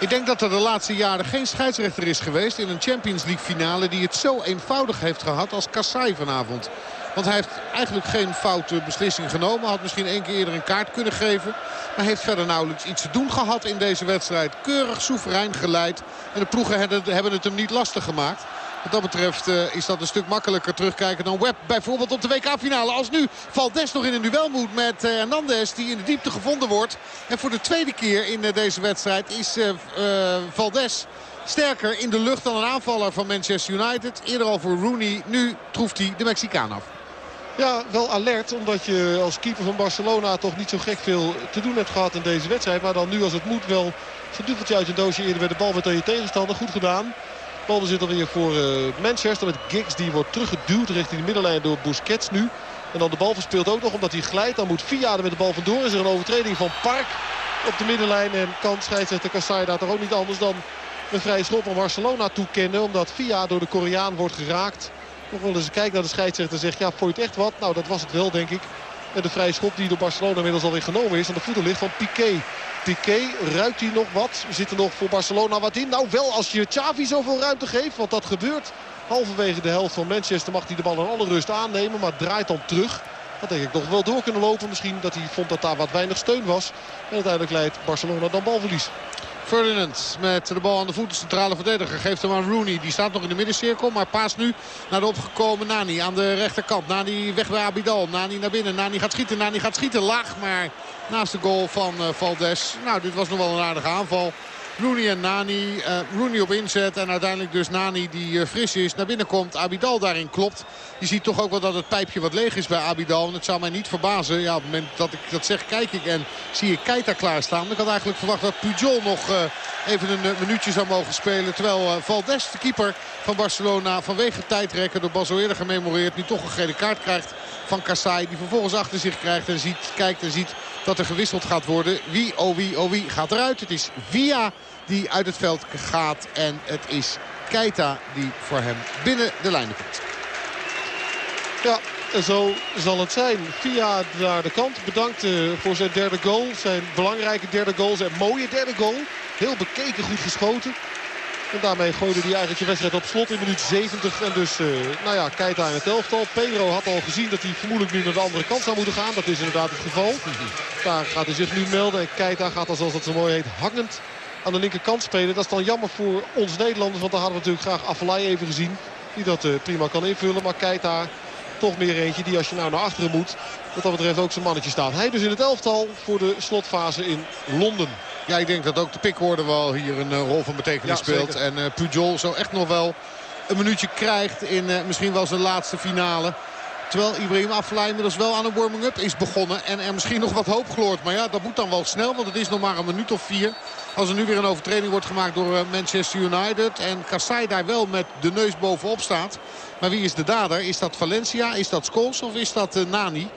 Speaker 1: Ik denk dat er de laatste jaren geen scheidsrechter is geweest in een Champions League finale die het zo eenvoudig heeft gehad als Kassai vanavond. Want hij heeft eigenlijk geen foute beslissing genomen. Had misschien één keer eerder een kaart kunnen geven. Maar heeft verder nauwelijks iets te doen gehad in deze wedstrijd. Keurig, soeverein geleid. En de ploegen hebben het hem niet lastig gemaakt. Wat dat betreft uh, is dat een stuk makkelijker terugkijken dan Webb. Bijvoorbeeld op de WK-finale. Als nu Valdes nog in een duel moet met uh, Hernandez. Die in de diepte gevonden wordt. En voor de tweede keer in uh, deze wedstrijd is Valdes sterker in de lucht dan een aanvaller van Manchester United. Eerder al voor Rooney. Nu troeft hij de Mexicaan af.
Speaker 2: Ja, wel alert. Omdat je als keeper van Barcelona toch niet zo gek veel te doen hebt gehad in deze wedstrijd. Maar dan nu als het moet wel zo'n duveltje uit een doosje eerder bij de bal met je tegenstander. Goed gedaan. Bal zit alweer voor uh, Manchester met Giggs. Die wordt teruggeduwd richting de middenlijn door Busquets nu. En dan de bal verspeelt ook nog omdat hij glijdt. Dan moet Via er met de bal vandoor. Is er een overtreding van Park op de middenlijn. En kan scheidsrechter Kassai daar toch ook niet anders dan een vrije schop aan Barcelona toekennen. Omdat Via door de Koreaan wordt geraakt. Nog wel eens kijken naar de scheidsrechter en zegt ja, vond je het echt wat? Nou, dat was het wel, denk ik. En de vrije schop die door Barcelona inmiddels alweer genomen is. Aan de voeten ligt van Piqué. Piqué, ruikt hij nog wat? Zit er nog voor Barcelona wat in? Nou, wel als je Xavi zoveel ruimte geeft. Want dat gebeurt. Halverwege de helft van Manchester mag hij de bal in alle rust aannemen. Maar draait dan terug. Dat denk ik nog wel door kunnen lopen. Misschien dat hij vond dat daar wat weinig steun was. En uiteindelijk leidt Barcelona dan balverlies.
Speaker 1: Ferdinand met de bal aan de voet. De centrale verdediger geeft hem aan Rooney. Die staat nog in de middencirkel. Maar paast nu naar de opgekomen Nani aan de rechterkant. Nani weg bij Abidal. Nani naar binnen. Nani gaat schieten. Nani gaat schieten. Laag maar naast de goal van uh, Valdes. Nou, dit was nog wel een aardige aanval. Rooney en Nani. Uh, Rooney op inzet en uiteindelijk dus Nani die uh, fris is. Naar binnen komt. Abidal daarin klopt. Je ziet toch ook wel dat het pijpje wat leeg is bij Abidal. En het zou mij niet verbazen. Ja, op het moment dat ik dat zeg kijk ik en zie ik Keita klaarstaan. Ik had eigenlijk verwacht dat Pujol nog uh, even een minuutje zou mogen spelen. Terwijl Valdes, de keeper van Barcelona, vanwege tijdrekken door Bas eerder gememoreerd. Nu toch een gele kaart krijgt van Kassai. Die vervolgens achter zich krijgt en ziet, kijkt en ziet dat er gewisseld gaat worden. Wie, oh wie, oh wie gaat eruit. Het is Via die uit het veld gaat. En het is Keita die voor hem binnen de lijnen komt.
Speaker 2: Ja, zo zal het zijn. Via naar de kant. Bedankt uh, voor zijn derde goal. Zijn belangrijke derde goal. Zijn mooie derde goal. Heel bekeken, goed geschoten. En daarmee gooide hij eigenlijk de wedstrijd op slot in minuut 70. En dus, uh, nou ja, Keita in het elftal. Pedro had al gezien dat hij vermoedelijk nu naar de andere kant zou moeten gaan. Dat is inderdaad het geval. Daar gaat hij zich nu melden. En Keita gaat dan, zoals dat zo mooi heet, hangend aan de linkerkant spelen. Dat is dan jammer voor ons Nederlanders. Want dan hadden we natuurlijk graag Avalai even gezien. Die dat uh, prima kan invullen. Maar Keita toch meer eentje die als je nou naar achteren moet... wat dat betreft ook zijn mannetje staat. Hij dus in het elftal voor de slotfase in Londen.
Speaker 1: Ja, ik denk dat ook de pikwoorden wel hier een uh, rol van betekenis ja, speelt. En uh, Pujol zo echt nog wel een minuutje krijgt in uh, misschien wel zijn laatste finale. Terwijl Ibrahim Afellay inmiddels wel aan een warming-up is begonnen. En er misschien nog wat hoop gloort. Maar ja, dat moet dan wel snel. Want het is nog maar een minuut of vier. Als er nu weer een overtreding wordt gemaakt door Manchester United. En Kassai daar wel met de neus bovenop staat. Maar wie is de dader? Is dat Valencia? Is dat Scholes? Of is dat Nani?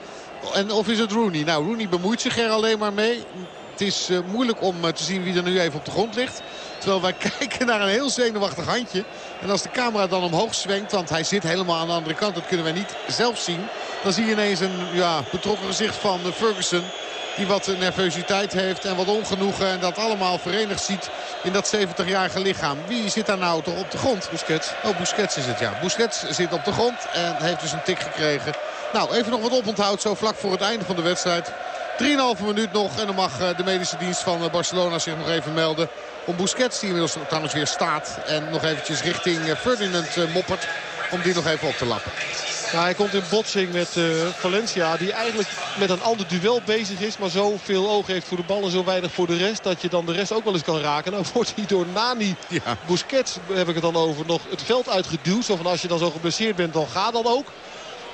Speaker 1: En of is het Rooney? Nou, Rooney bemoeit zich er alleen maar mee. Het is uh, moeilijk om te zien wie er nu even op de grond ligt. Terwijl wij kijken naar een heel zenuwachtig handje. En als de camera dan omhoog zwenkt, want hij zit helemaal aan de andere kant. Dat kunnen wij niet zelf zien. Dan zie je ineens een ja, betrokken gezicht van Ferguson. Die wat nervositeit heeft en wat ongenoegen. En dat allemaal verenigd ziet in dat 70-jarige lichaam. Wie zit daar nou toch op de grond?
Speaker 2: Busquets.
Speaker 1: Oh, Busquets is het, ja. Busquets zit op de grond en heeft dus een tik gekregen. Nou, even nog wat oponthoud zo vlak voor het einde van de wedstrijd. 3,5 minuut nog en dan mag de medische dienst van Barcelona zich nog even melden. Om Busquets, die inmiddels trouwens weer staat. En nog eventjes richting Ferdinand moppert. Om die nog even op te lappen.
Speaker 2: Hij komt in botsing met uh, Valencia. Die eigenlijk met een ander duel bezig is. Maar zo veel oog heeft voor de bal en zo weinig voor de rest. Dat je dan de rest ook wel eens kan raken. Nou wordt hij door Nani ja. Busquets, heb ik het dan over, nog het veld uitgeduwd. Zo van als je dan zo geblesseerd bent, dan ga dan ook.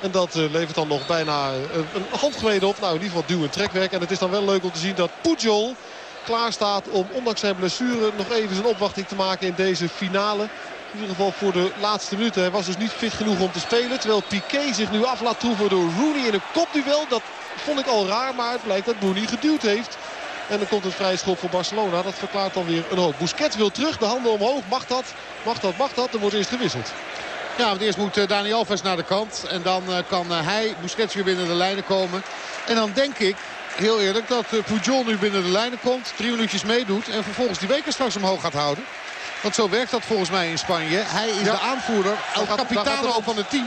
Speaker 2: En dat uh, levert dan nog bijna uh, een handgemeen op. Nou, in ieder geval duw- en trekwerk. En het is dan wel leuk om te zien dat Pujol klaar staat om ondanks zijn blessure nog even zijn opwachting te maken in deze finale. In ieder geval voor de laatste minuten. Hij was dus niet fit genoeg om te spelen. Terwijl Piqué zich nu af laat troeven door Rooney in een kopduel. Dat vond ik al raar, maar het blijkt dat Rooney geduwd heeft. En dan komt het vrije schop voor Barcelona. Dat verklaart dan weer een hoop. Busquets wil terug, de handen omhoog. Mag dat? Mag dat? Mag dat? Er wordt eerst gewisseld.
Speaker 1: Ja, want eerst moet Dani Alves naar de kant. En dan kan hij, Busquets weer binnen de lijnen komen. En dan denk ik, heel eerlijk, dat Pujol nu binnen de lijnen komt. Drie minuutjes meedoet. En vervolgens die weken straks omhoog gaat houden. Want zo werkt dat volgens mij in Spanje. Hij is de aanvoerder, el capitano van het team.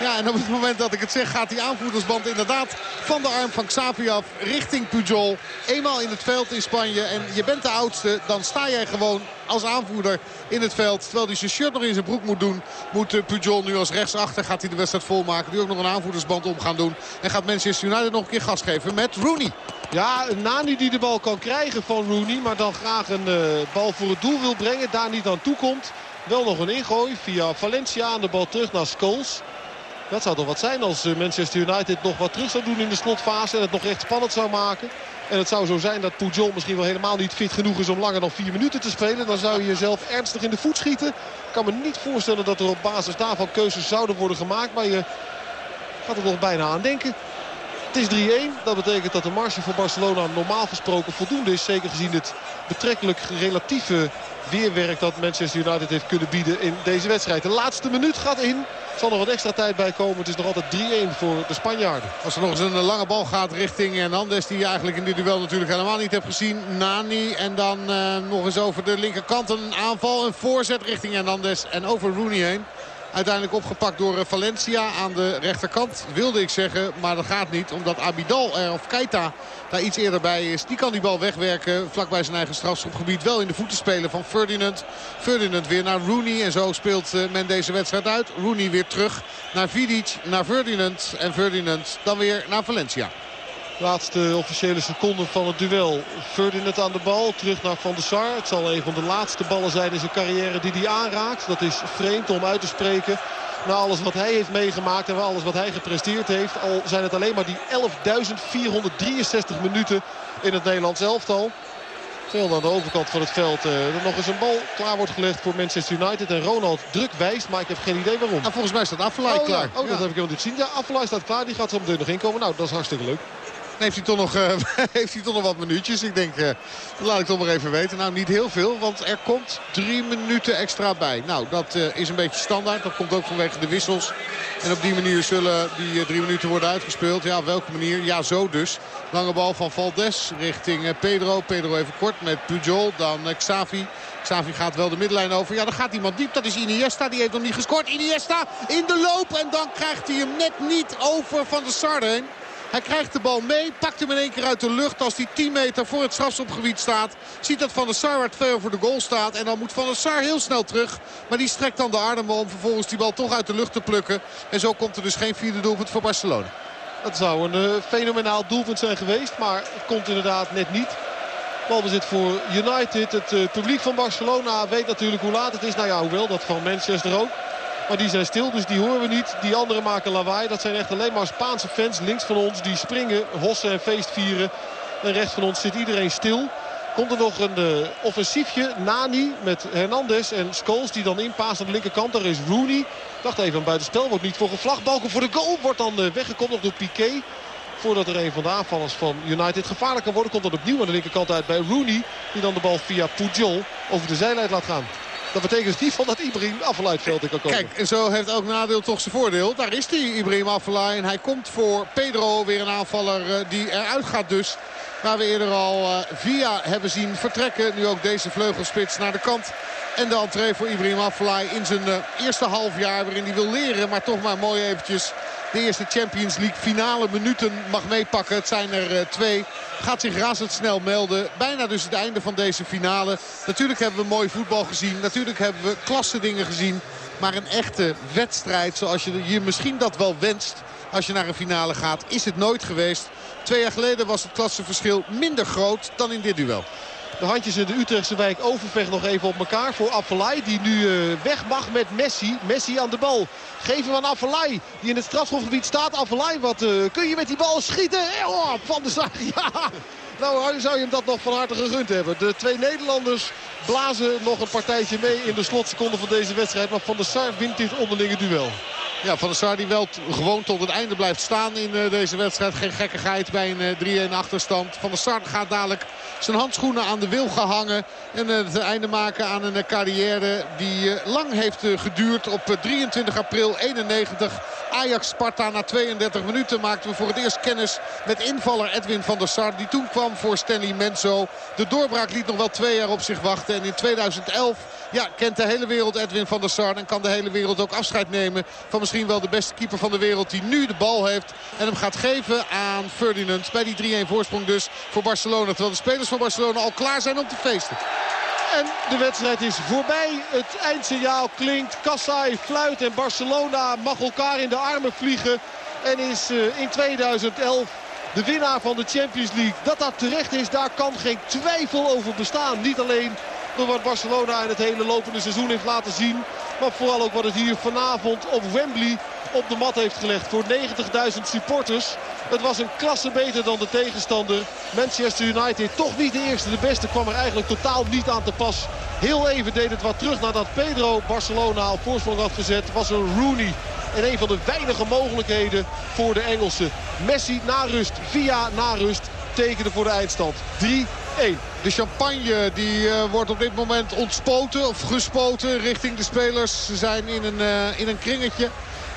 Speaker 1: Ja, en op het moment dat ik het zeg gaat die aanvoerdersband inderdaad van de arm van Xavi af richting Pujol. Eenmaal in het veld in Spanje en je bent de oudste, dan sta jij gewoon als aanvoerder in het veld. Terwijl hij zijn shirt nog in zijn broek moet doen. Moet eh, Pujol nu als rechtsachter gaat hij de wedstrijd volmaken. Nu ook nog een aanvoerdersband om gaan doen. En gaat Manchester United nog een keer gas geven met Rooney.
Speaker 2: Ja, Nani die de bal kan krijgen van Rooney. Maar dan graag een uh, bal voor het doel wil brengen. Daar niet aan toe komt. Wel nog een ingooi via Valencia aan de bal terug naar Scholes. Dat zou toch wat zijn als eh, Manchester United nog wat terug zou doen in de slotfase. En het nog echt spannend zou maken. En het zou zo zijn dat Pujol misschien wel helemaal niet fit genoeg is om langer dan vier minuten te spelen. Dan zou je jezelf ernstig in de voet schieten. Ik kan me niet voorstellen dat er op basis daarvan keuzes zouden worden gemaakt. Maar je gaat er nog bijna aan denken. Het is 3-1. Dat betekent dat de marge voor Barcelona normaal gesproken voldoende is. Zeker gezien het betrekkelijk relatieve weerwerk dat Manchester United heeft kunnen bieden in deze wedstrijd. De laatste minuut gaat in. Zal nog wat extra tijd bij komen. Het is nog altijd 3-1 voor de Spanjaarden.
Speaker 1: Als er nog eens een lange bal gaat richting Hernandez. Die je eigenlijk in dit duel natuurlijk helemaal niet hebt gezien. Nani en dan uh, nog eens over de linkerkant een aanval. Een voorzet richting Hernandez en over Rooney heen. Uiteindelijk opgepakt door eh, Valencia aan de rechterkant. Wilde ik zeggen, maar dat gaat niet. Omdat Abidal, er, of Keita, daar iets eerder bij is. Die kan die bal wegwerken vlakbij zijn eigen strafschopgebied. Wel in de voeten spelen van Ferdinand. Ferdinand weer naar Rooney. En zo speelt eh, men deze wedstrijd uit. Rooney weer terug naar Vidic, naar Ferdinand. En Ferdinand dan weer naar Valencia.
Speaker 2: Laatste officiële seconden van het duel. Ferdinand aan de bal, terug naar Van der Sar. Het zal een van de laatste ballen zijn in zijn carrière die hij aanraakt. Dat is vreemd om uit te spreken. Na alles wat hij heeft meegemaakt en alles wat hij gepresteerd heeft. Al zijn het alleen maar die 11.463 minuten in het Nederlands elftal. Veel aan de overkant van het veld. Uh, er nog eens een bal klaar wordt gelegd voor Manchester United. En Ronald druk wijst, maar ik heb geen idee waarom.
Speaker 1: Nou, volgens mij staat Affelay oh, klaar.
Speaker 2: Oh, dat heb ik helemaal niet gezien. Ja, Affelay staat klaar. Die gaat zo meteen nog inkomen. Nou, dat is hartstikke leuk
Speaker 1: heeft hij toch nog, uh, heeft hij toch nog wat minuutjes. Ik denk, dat laat ik toch maar even weten. Nou, niet heel veel, want er komt drie minuten extra bij. Nou, dat uh, is een beetje standaard. Dat komt ook vanwege de wissels. En op die manier zullen die drie minuten worden uitgespeeld. Ja, op welke manier? Ja, zo dus. Lange bal van Valdes richting Pedro. Pedro even kort met Pujol. Dan Xavi. Xavi gaat wel de middenlijn over. Ja, dan gaat iemand diep. Dat is Iniesta. Die heeft nog niet gescoord. Iniesta in de loop. En dan krijgt hij hem net niet over van de Sarden. Hij krijgt de bal mee, pakt hem in één keer uit de lucht als hij 10 meter voor het strafschopgebied staat. Ziet dat Van der Sar waar twee over de goal staat. En dan moet Van der Sar heel snel terug. Maar die strekt dan de armen om vervolgens die bal toch uit de lucht te plukken. En zo komt er dus geen vierde doelpunt voor Barcelona.
Speaker 2: Dat zou een uh, fenomenaal doelpunt zijn geweest. Maar het komt inderdaad net niet. Balbezit voor United. Het uh, publiek van Barcelona weet natuurlijk hoe laat het is. Nou ja, hoewel dat van Manchester ook. Maar die zijn stil, dus die horen we niet. Die anderen maken lawaai. Dat zijn echt alleen maar Spaanse fans links van ons. Die springen, hossen en feest vieren. En rechts van ons zit iedereen stil. Komt er nog een uh, offensiefje. Nani met Hernandez en Scholes die dan inpaast aan de linkerkant. Daar is Rooney. Dacht even aan buitenspel. Wordt niet voor gevlagd. Balken voor de goal. Wordt dan uh, door Piqué. Voordat er een van de aanvallers van United gevaarlijk kan worden. Komt dan opnieuw aan de linkerkant uit bij Rooney. Die dan de bal via Pujol over de zijlijn laat gaan. Dat betekent niet van dat Ibrahim Afellay veld kan komen.
Speaker 1: Kijk, en zo heeft elk nadeel toch zijn voordeel. Daar is hij, Ibrahim Afellay. En hij komt voor Pedro, weer een aanvaller eh, die eruit gaat dus. Waar we eerder al uh, via hebben zien vertrekken. Nu ook deze vleugelspits naar de kant. En de entree voor Ibrahim Afellay in zijn uh, eerste halfjaar waarin hij wil leren. Maar toch maar mooi eventjes de eerste Champions League finale minuten mag meepakken. Het zijn er uh, twee. Gaat zich razendsnel melden. Bijna dus het einde van deze finale. Natuurlijk hebben we mooi voetbal gezien. Natuurlijk hebben we klasse dingen gezien. Maar een echte wedstrijd zoals je je misschien dat wel wenst als je naar een finale gaat, is het nooit geweest. Twee jaar geleden was het klassenverschil minder groot dan in dit duel.
Speaker 2: De handjes in de Utrechtse wijk Overvecht nog even op elkaar voor Affelay. Die nu uh, weg mag met Messi. Messi aan de bal. Geven aan Affelay. Die in het strafschopgebied staat. Affelay, wat uh, kun je met die bal schieten? Oh, van de zaak. Ja. Nou zou je hem dat nog van harte gegund hebben. De twee Nederlanders blazen nog een partijtje mee in de slotseconde van deze wedstrijd. Maar Van der Sar wint dit onderlinge duel.
Speaker 1: Ja, Van der Sar die wel gewoon tot het einde blijft staan in uh, deze wedstrijd. Geen gekkigheid bij een uh, 3-1 achterstand. Van der Sar gaat dadelijk zijn handschoenen aan de wil gehangen. En uh, het einde maken aan een carrière die lang heeft geduurd. Op 23 april 91 Ajax-Sparta na 32 minuten maakten we voor het eerst kennis met invaller Edwin van der Sar. Die toen kwam voor Stanley Menzo. De doorbraak liet nog wel twee jaar op zich wachten. En in 2011 ja, kent de hele wereld Edwin van der Sar. En kan de hele wereld ook afscheid nemen van misschien wel de beste keeper van de wereld. Die nu de bal heeft en hem gaat geven aan Ferdinand. Bij die 3-1 voorsprong dus voor Barcelona. Terwijl de spelers van Barcelona al klaar zijn om te feesten.
Speaker 2: En de wedstrijd is voorbij. Het eindsignaal klinkt. Kassai fluit en Barcelona mag elkaar in de armen vliegen. En is eh, in 2011 de winnaar van de Champions League. Dat dat terecht is, daar kan geen twijfel over bestaan. Niet alleen door wat Barcelona in het hele lopende seizoen heeft laten zien. Maar vooral ook wat het hier vanavond op Wembley op de mat heeft gelegd voor 90.000 supporters. Het was een klasse beter dan de tegenstander. Manchester United toch niet de eerste, de beste kwam er eigenlijk totaal niet aan te pas. Heel even deed het wat terug nadat Pedro Barcelona op voorsprong had gezet. Was een Rooney en een van de weinige mogelijkheden voor de Engelsen. Messi na rust, via na rust tekende voor de eindstand. 3-1.
Speaker 1: De champagne die uh, wordt op dit moment ontspoten of gespoten richting de spelers. Ze zijn in een, uh, in een kringetje.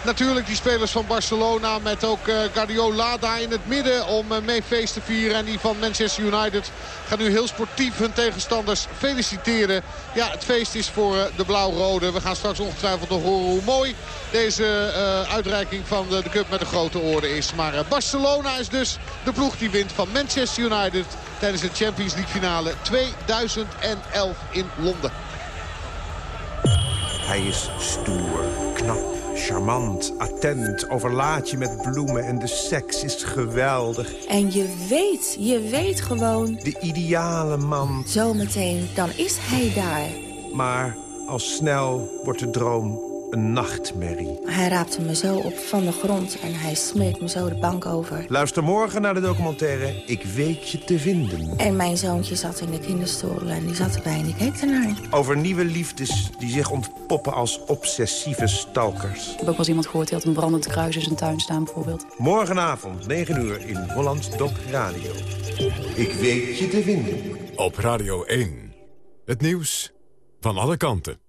Speaker 1: Natuurlijk die spelers van Barcelona met ook uh, Guardiola daar in het midden om uh, mee feest te vieren. En die van Manchester United gaan nu heel sportief hun tegenstanders feliciteren. Ja, het feest is voor uh, de blauw-rode. We gaan straks ongetwijfeld nog horen hoe mooi deze uitreiking van de, de, cup met de grote orde is. Maar Barcelona is dus de ploeg die wint van Manchester United tijdens de Champions League finale 2011 in Londen.
Speaker 3: Hij is stoer, knap Charmant, attent, overlaat je met bloemen en de seks is geweldig.
Speaker 4: En je weet, je weet gewoon...
Speaker 3: De ideale man.
Speaker 4: Zometeen, dan is hij daar.
Speaker 3: Maar al snel wordt de droom een nachtmerrie.
Speaker 4: Hij raapte me zo op van de grond en hij smeet me zo de bank over.
Speaker 3: Luister morgen naar de documentaire Ik weet je te vinden.
Speaker 4: En mijn zoontje zat in de kinderstoel en die zat erbij en ik keek ernaar.
Speaker 3: Over nieuwe liefdes die zich ontpoppen als obsessieve stalkers. Ik
Speaker 5: heb ook wel eens iemand gehoord die had een brandend kruis in zijn tuin staan bijvoorbeeld.
Speaker 3: Morgenavond, 9 uur in Hollands Dok Radio. Ik weet je te vinden.
Speaker 6: Op Radio 1. Het nieuws van alle kanten.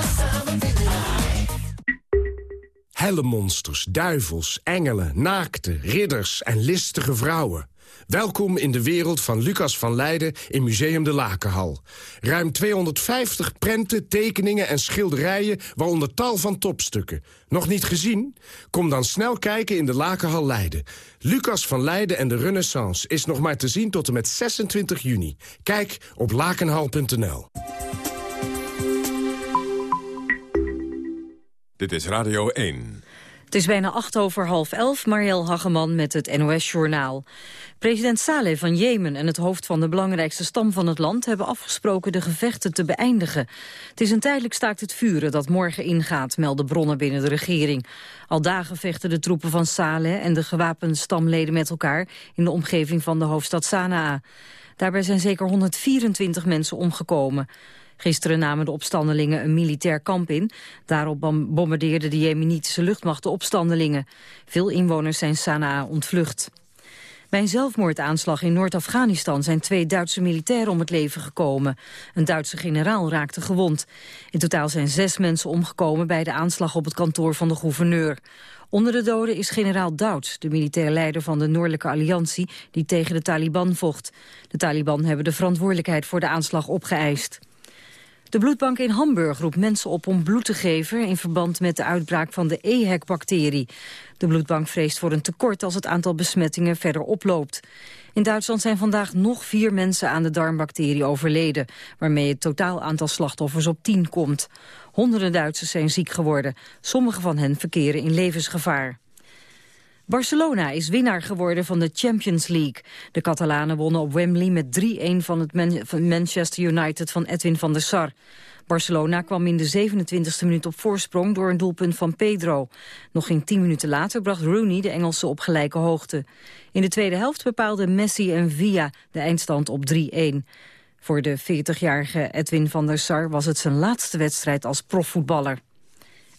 Speaker 7: Hellemonsters, duivels, engelen, naakte, ridders en listige vrouwen. Welkom in de wereld van Lucas van Leiden in Museum de Lakenhal. Ruim 250 prenten, tekeningen en schilderijen, waaronder tal van topstukken. Nog niet gezien? Kom dan snel kijken in de Lakenhal Leiden. Lucas van Leiden en de Renaissance is nog maar te zien tot en met 26 juni. Kijk op lakenhal.nl.
Speaker 6: Dit is Radio 1.
Speaker 8: Het is bijna acht over half elf. Marielle Hageman met het NOS-journaal. President Saleh van Jemen en het hoofd van de belangrijkste stam van het land... hebben afgesproken de gevechten te beëindigen. Het is een tijdelijk staakt het vuren dat morgen ingaat... melden bronnen binnen de regering. Al dagen vechten de troepen van Saleh en de gewapende stamleden met elkaar... in de omgeving van de hoofdstad Sanaa. Daarbij zijn zeker 124 mensen omgekomen. Gisteren namen de opstandelingen een militair kamp in. Daarop bombardeerde de Jemenitische luchtmacht de opstandelingen. Veel inwoners zijn Sanaa ontvlucht. Bij een zelfmoordaanslag in Noord-Afghanistan zijn twee Duitse militairen om het leven gekomen. Een Duitse generaal raakte gewond. In totaal zijn zes mensen omgekomen bij de aanslag op het kantoor van de gouverneur. Onder de doden is generaal Daud, de militair leider van de Noordelijke Alliantie die tegen de Taliban vocht. De Taliban hebben de verantwoordelijkheid voor de aanslag opgeëist. De bloedbank in Hamburg roept mensen op om bloed te geven... in verband met de uitbraak van de EHEC-bacterie. De bloedbank vreest voor een tekort als het aantal besmettingen verder oploopt. In Duitsland zijn vandaag nog vier mensen aan de darmbacterie overleden... waarmee het totaal aantal slachtoffers op tien komt. Honderden Duitsers zijn ziek geworden. Sommige van hen verkeren in levensgevaar. Barcelona is winnaar geworden van de Champions League. De Catalanen wonnen op Wembley met 3-1 van het Manchester United van Edwin van der Sar. Barcelona kwam in de 27e minuut op voorsprong door een doelpunt van Pedro. Nog geen 10 minuten later bracht Rooney de Engelsen op gelijke hoogte. In de tweede helft bepaalden Messi en Villa de eindstand op 3-1. Voor de 40-jarige Edwin van der Sar was het zijn laatste wedstrijd als profvoetballer.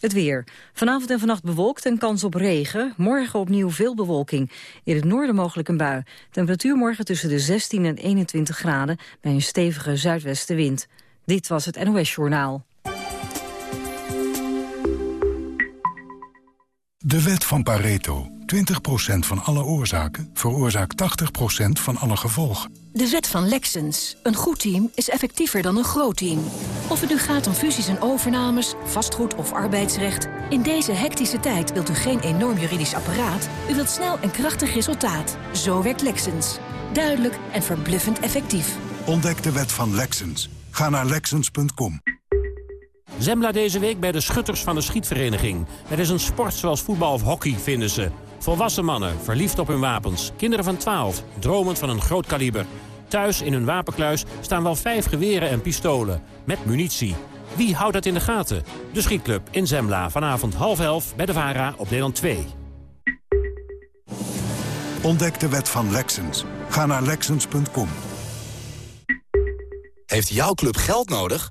Speaker 8: Het weer. Vanavond en vannacht bewolkt en kans op regen. Morgen opnieuw veel bewolking. In het noorden mogelijk een bui. Temperatuur morgen tussen de 16 en 21 graden... bij een stevige zuidwestenwind. Dit was het NOS Journaal.
Speaker 9: De wet van Pareto. 20% van alle oorzaken veroorzaakt 80% van alle gevolgen.
Speaker 10: De wet van Lexens. Een goed team is effectiever dan een groot team. Of het nu gaat om fusies en overnames, vastgoed of arbeidsrecht... in deze hectische tijd wilt u geen enorm juridisch apparaat... u wilt snel en krachtig resultaat. Zo werkt Lexens. Duidelijk en verbluffend effectief.
Speaker 9: Ontdek de wet van Lexens. Ga naar Lexens.com.
Speaker 11: Zembla deze week bij de schutters van de schietvereniging. Het is een sport zoals voetbal of hockey, vinden ze. Volwassen mannen, verliefd op hun wapens. Kinderen van 12, dromend van een groot kaliber. Thuis in hun wapenkluis staan wel vijf geweren en pistolen. Met munitie. Wie houdt dat in de gaten? De Schietclub in Zembla. Vanavond half elf bij de VARA op Nederland 2.
Speaker 9: Ontdek de wet van Lexens. Ga naar Lexens.com.
Speaker 12: Heeft jouw club geld nodig?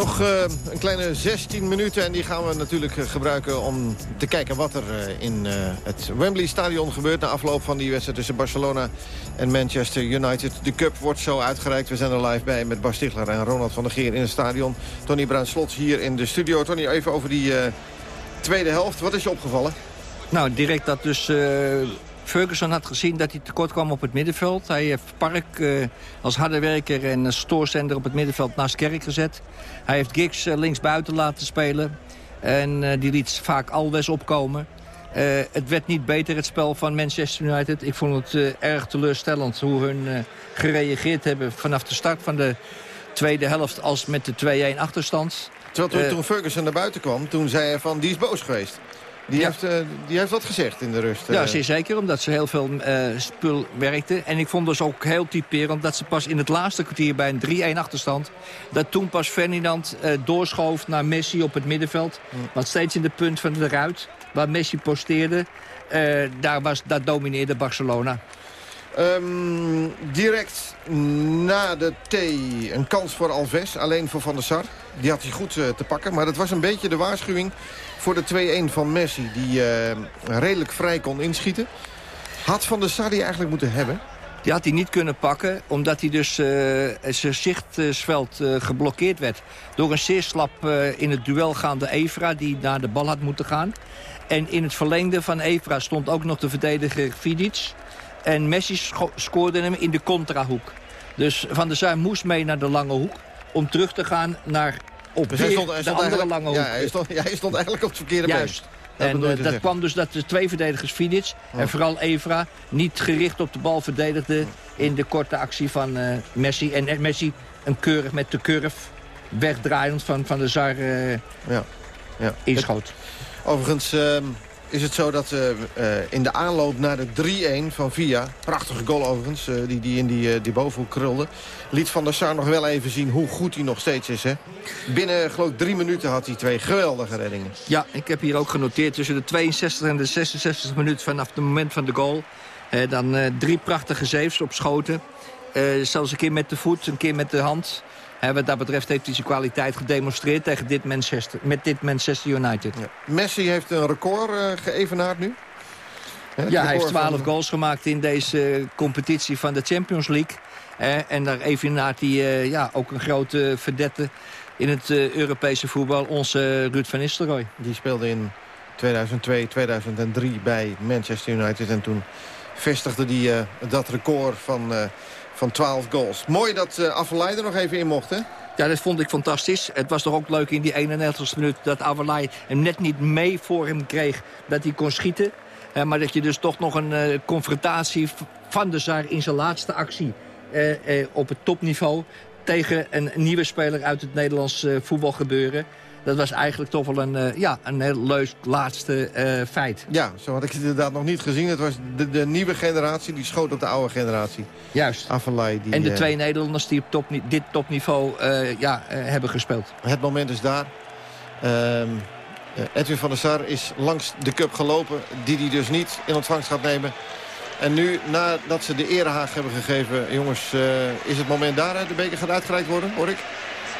Speaker 13: Nog uh, een kleine 16 minuten en die gaan we natuurlijk uh, gebruiken om te kijken wat er uh, in het Wembley Stadion gebeurt... na afloop van die wedstrijd tussen Barcelona en Manchester United. De cup wordt zo uitgereikt. We zijn er live bij met Bas Stigler en Ronald van der Geer in het stadion. Tony Bruin-Slots hier in de studio. Tony, even over die tweede helft. Wat is je opgevallen?
Speaker 14: Nou, direct dat dus Ferguson had gezien dat hij tekort kwam op het middenveld. Hij heeft Park uh, als harde werker en stoorzender op het middenveld naast Kerk gezet. Hij heeft Giggs uh, linksbuiten laten spelen. En uh, die liet vaak Alves opkomen. het werd niet beter, het spel van Manchester United. Ik vond het erg teleurstellend hoe hun gereageerd hebben... vanaf de start van de tweede helft als met de 2-1 achterstand.
Speaker 13: Terwijl toen, toen Ferguson naar buiten kwam, toen zei hij van die is boos geweest. Die, heeft, uh, die heeft wat gezegd in de rust.
Speaker 14: Ja, zeer zeker. Omdat ze heel veel uh, spul werkte. En ik vond dus ook heel typerend dat ze pas in het laatste kwartier bij een 3-1 achterstand... dat toen pas Ferdinand uh, doorschoof naar Messi op het middenveld. Hm. Want steeds in de punt van de ruit, waar Messi posteerde... daar, was, daar domineerde Barcelona.
Speaker 13: Um, direct na de T een kans voor Alves, alleen voor Van der Sar. Die had hij goed te pakken, maar dat was een beetje de waarschuwing voor de 2-1 van Messi. Die uh, redelijk vrij kon inschieten. Had Van der Sar die eigenlijk moeten hebben?
Speaker 14: Die had hij niet kunnen pakken, omdat hij dus uh, zijn zichtsveld uh, geblokkeerd werd. Door een zeer slap in het duel gaande Evra, die naar de bal had moeten gaan. En in het verlengde van Evra stond ook nog de verdediger Vidic. En Messi scoorde hem in de contrahoek. Dus Van der Sar moest mee naar de lange hoek om terug te gaan naar op dus hij stond, hij stond de andere lange hoek.
Speaker 13: Ja, hij stond, ja, hij stond eigenlijk op het verkeerde
Speaker 14: Juist. En uh, dat kwam dus dat de twee verdedigers, Vidic en vooral Evra... niet gericht op de bal verdedigden in de korte actie van uh, Messi. En Messi een keurig met de curve wegdraaiend van, van de Zar uh, ja. Ja. inschoot.
Speaker 13: Overigens ehm, is het zo dat uh, in de aanloop naar de 3-1 van Via... prachtige goal overigens, uh, die, die in die, die bovenhoek krulde... liet Van der Sar nog wel even zien hoe goed hij nog steeds is. Hè? Binnen, geloof ik, drie minuten had hij twee geweldige reddingen.
Speaker 14: Ja, ik heb hier ook genoteerd tussen de 62 en de 66 minuten vanaf het moment van de goal. dan drie prachtige saves op schoten. zelfs een keer met de voet, een keer met de hand. En wat dat betreft heeft hij zijn kwaliteit gedemonstreerd tegen dit Manchester, met dit Manchester United.
Speaker 13: Messi heeft een record uh, geëvenaard nu.
Speaker 14: ja, hij heeft 12 goals gemaakt in deze competitie van de Champions League. en daar evenaart hij ja, ook een grote verdette in het Europese voetbal. Onze Ruud van Nistelrooy.
Speaker 13: Die speelde in 2002, 2003 bij Manchester United. En toen vestigde hij dat record van van 12 goals. Mooi dat uh, er nog even in mocht, hè?
Speaker 14: Ja, dat vond ik fantastisch. Het was toch ook leuk in die 91ste minuut dat Avalai hem net niet mee voor hem kreeg dat hij kon schieten. Uh, maar dat je dus toch nog een uh, confrontatie van de Zaar in zijn laatste actie op het topniveau tegen een nieuwe speler uit het Nederlands voetbalgebeuren dat was eigenlijk toch wel een, uh, ja, een heel leuk laatste uh, feit.
Speaker 13: Ja, zo had ik het inderdaad nog niet gezien. Het was de, de nieuwe generatie die schoot op de oude generatie.
Speaker 14: Juist.
Speaker 13: Avalai, die,
Speaker 14: en de uh, twee Nederlanders die op top, dit topniveau ja, hebben gespeeld.
Speaker 13: Het moment is daar. Ehm, Edwin van der Sar is langs de cup gelopen... die hij dus niet in ontvangst gaat nemen. En nu, nadat ze de erehaag hebben gegeven... jongens, is het moment daar. De beker gaat uitgereikt worden, hoor ik?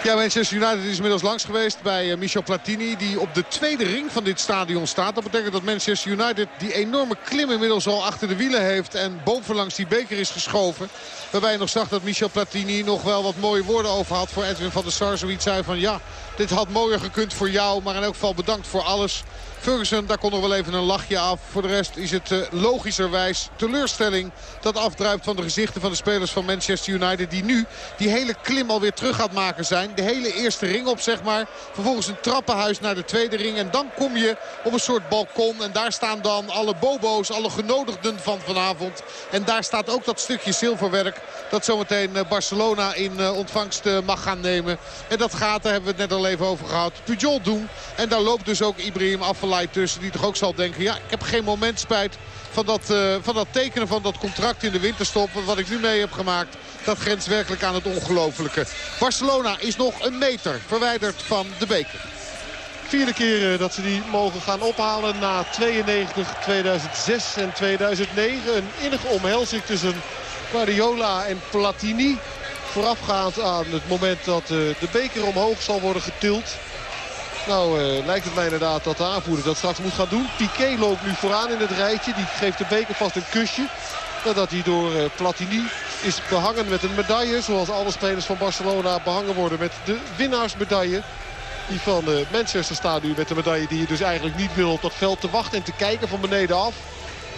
Speaker 1: Ja, Manchester United is inmiddels langs geweest bij Michel Platini... die op de tweede ring van dit stadion staat. Dat betekent dat Manchester United die enorme klim inmiddels al achter de wielen heeft... en bovenlangs die beker is geschoven. Waarbij je nog zag dat Michel Platini nog wel wat mooie woorden over had voor Edwin van der Sar. Zoiets zei van ja, dit had mooier gekund voor jou. Maar in elk geval bedankt voor alles. Ferguson, daar kon nog wel even een lachje af. Voor de rest is het uh, logischerwijs teleurstelling dat afdruipt van de gezichten van de spelers van Manchester United. Die nu die hele klim alweer terug gaat maken zijn. De hele eerste ring op zeg maar. Vervolgens een trappenhuis naar de tweede ring. En dan kom je op een soort balkon. En daar staan dan alle bobo's, alle genodigden van vanavond. En daar staat ook dat stukje zilverwerk dat zometeen eh, Barcelona in eh, ontvangst mag gaan nemen. En dat gaat, daar hebben we het net al even over gehad, Pujol doen. En daar loopt dus ook Ibrahim Tussen. Die toch ook zal denken, ja, ik heb geen moment spijt van dat, uh, van dat tekenen van dat contract in de winterstop. Wat ik nu mee heb gemaakt, dat grenst werkelijk aan het ongelofelijke. Barcelona is nog een meter verwijderd van de beker.
Speaker 2: Vierde keer dat ze die mogen gaan ophalen na 92, 2006 en 2009. Een innige omhelzing tussen Guardiola en Platini. Voorafgaand aan het moment dat de beker omhoog zal worden getild. Nou uh, lijkt het mij inderdaad dat de aanvoerder dat straks moet gaan doen. Piqué loopt nu vooraan in het rijtje. Die geeft de beker vast een kusje. Nadat hij door uh, Platini is behangen met een medaille. Zoals alle spelers van Barcelona behangen worden met de winnaarsmedaille. Die van uh, Manchester staat nu met de medaille die je dus eigenlijk niet wil op dat veld te wachten en te kijken van beneden af.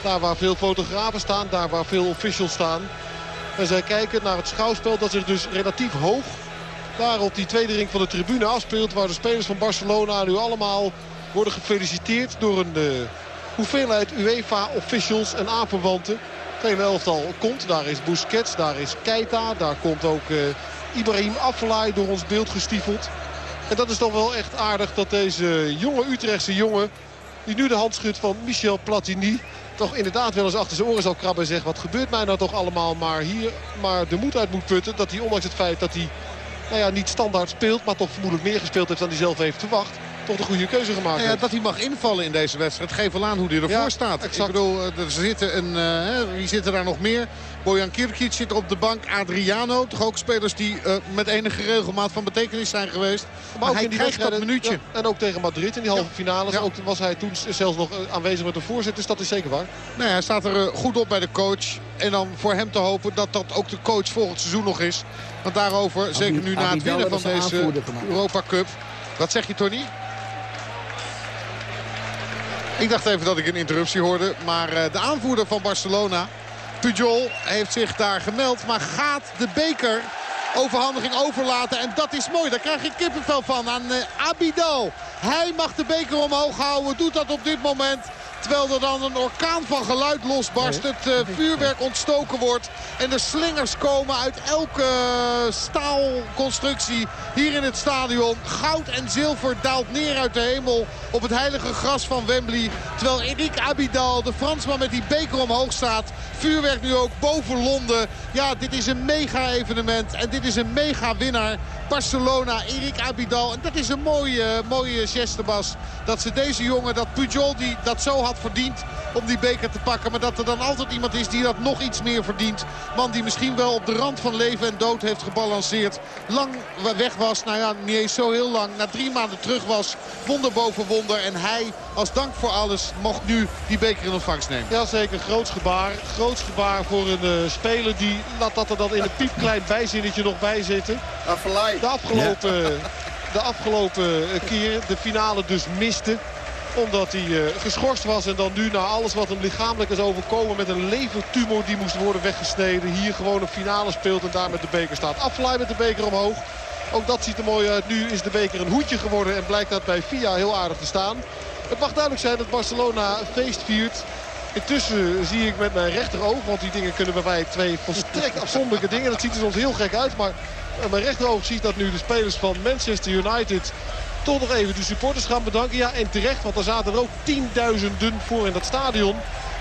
Speaker 2: Daar waar veel fotografen staan, daar waar veel officials staan. En zij kijken naar het schouwspel dat zich dus relatief hoog daar op die tweede ring van de tribune afspeelt. Waar de spelers van Barcelona nu allemaal worden gefeliciteerd door een uh, hoeveelheid UEFA-officials en aanverwanten. Het hele elftal komt. Daar is Busquets, daar is Keita. Daar komt ook uh, Ibrahim Afellay door ons beeld gestiefeld. En dat is toch wel echt aardig dat deze jonge Utrechtse jongen... die nu de hand schudt van Michel Platini... toch inderdaad wel eens achter zijn oren zal krabben en zegt... wat gebeurt mij nou toch allemaal maar hier maar de moed uit moet putten... dat hij ondanks het feit dat hij nou ja, niet standaard speelt. Maar toch vermoedelijk meer gespeeld heeft dan hij zelf heeft verwacht. Toch de goede keuze gemaakt
Speaker 1: nou Dat hij mag invallen in deze wedstrijd. Geef wel aan hoe hij ervoor ja, staat. Exact. Ik bedoel, er zitten een, uh, wie zit er daar nog meer? Bojan Kirkic zit op de bank. Adriano, toch ook spelers die uh, met enige regelmaat van betekenis zijn geweest. Maar, maar hij krijgt dat minuutje. Ja,
Speaker 2: en ook tegen Madrid in die halve finales. Ook was hij toen zelfs nog eh, aanwezig met de voorzitter. Dus dat is zeker waar.
Speaker 1: Nou ja, hij staat er goed op bij de coach. En dan voor hem te hopen dat dat ook de coach volgend seizoen nog is. Want daarover, zeker nu na het winnen van deze Europa Cup. Wat zeg je, Tony? Ik dacht even dat ik een interruptie hoorde. Maar de aanvoerder van Barcelona, Pujol, heeft zich daar gemeld. Maar gaat de beker overhandiging overlaten. En dat is mooi. Daar krijg je kippenvel van aan Abidal. Hij mag de beker omhoog houden. Doet dat op dit moment. Terwijl er dan een orkaan van geluid losbarst. Het uh, vuurwerk ontstoken wordt. En de slingers komen uit elke staalconstructie hier in het stadion. Goud en zilver daalt neer uit de hemel op het heilige gras van Wembley. Terwijl Eric Abidal, de Fransman met die beker omhoog staat. Vuurwerk nu ook boven Londen. Ja, dit is een mega evenement. En dit is een mega winnaar. Barcelona, Erik Abidal. En dat is een mooie, mooie geste, Bas. Dat ze deze jongen, dat Pujol die dat zo had verdient om die beker te pakken. Maar dat er dan altijd iemand is die dat nog iets meer verdient. Man die misschien wel op de rand van leven en dood heeft gebalanceerd. Lang weg was, nou ja, niet eens zo heel lang. Na drie maanden terug was, wonder boven wonder. En hij, als dank voor alles, mocht nu die beker in ontvangst nemen.
Speaker 2: Jazeker, groots gebaar. Groots gebaar voor een uh, speler die, laat dat er dan in een piepklein bijzinnetje nog bij zitten. De afgelopen, de afgelopen keer de finale dus miste omdat hij uh, geschorst was en dan nu na alles wat hem lichamelijk is overkomen... met een levertumor die moest worden weggesneden. Hier gewoon een finale speelt en daar met de beker staat. Afvlaai met de beker omhoog. Ook dat ziet er mooi uit. Nu is de beker een hoedje geworden en blijkt dat bij FIA heel aardig te staan. Het mag duidelijk zijn dat Barcelona feest viert. Intussen zie ik met mijn rechteroog, want die dingen kunnen bij mij twee volstrekt afzonderlijke dingen. Dat ziet er soms heel gek uit, maar mijn rechteroog ziet dat nu de spelers van Manchester United toch nog even de supporters gaan bedanken. Ja, en terecht, want er zaten er ook tienduizenden voor in dat stadion.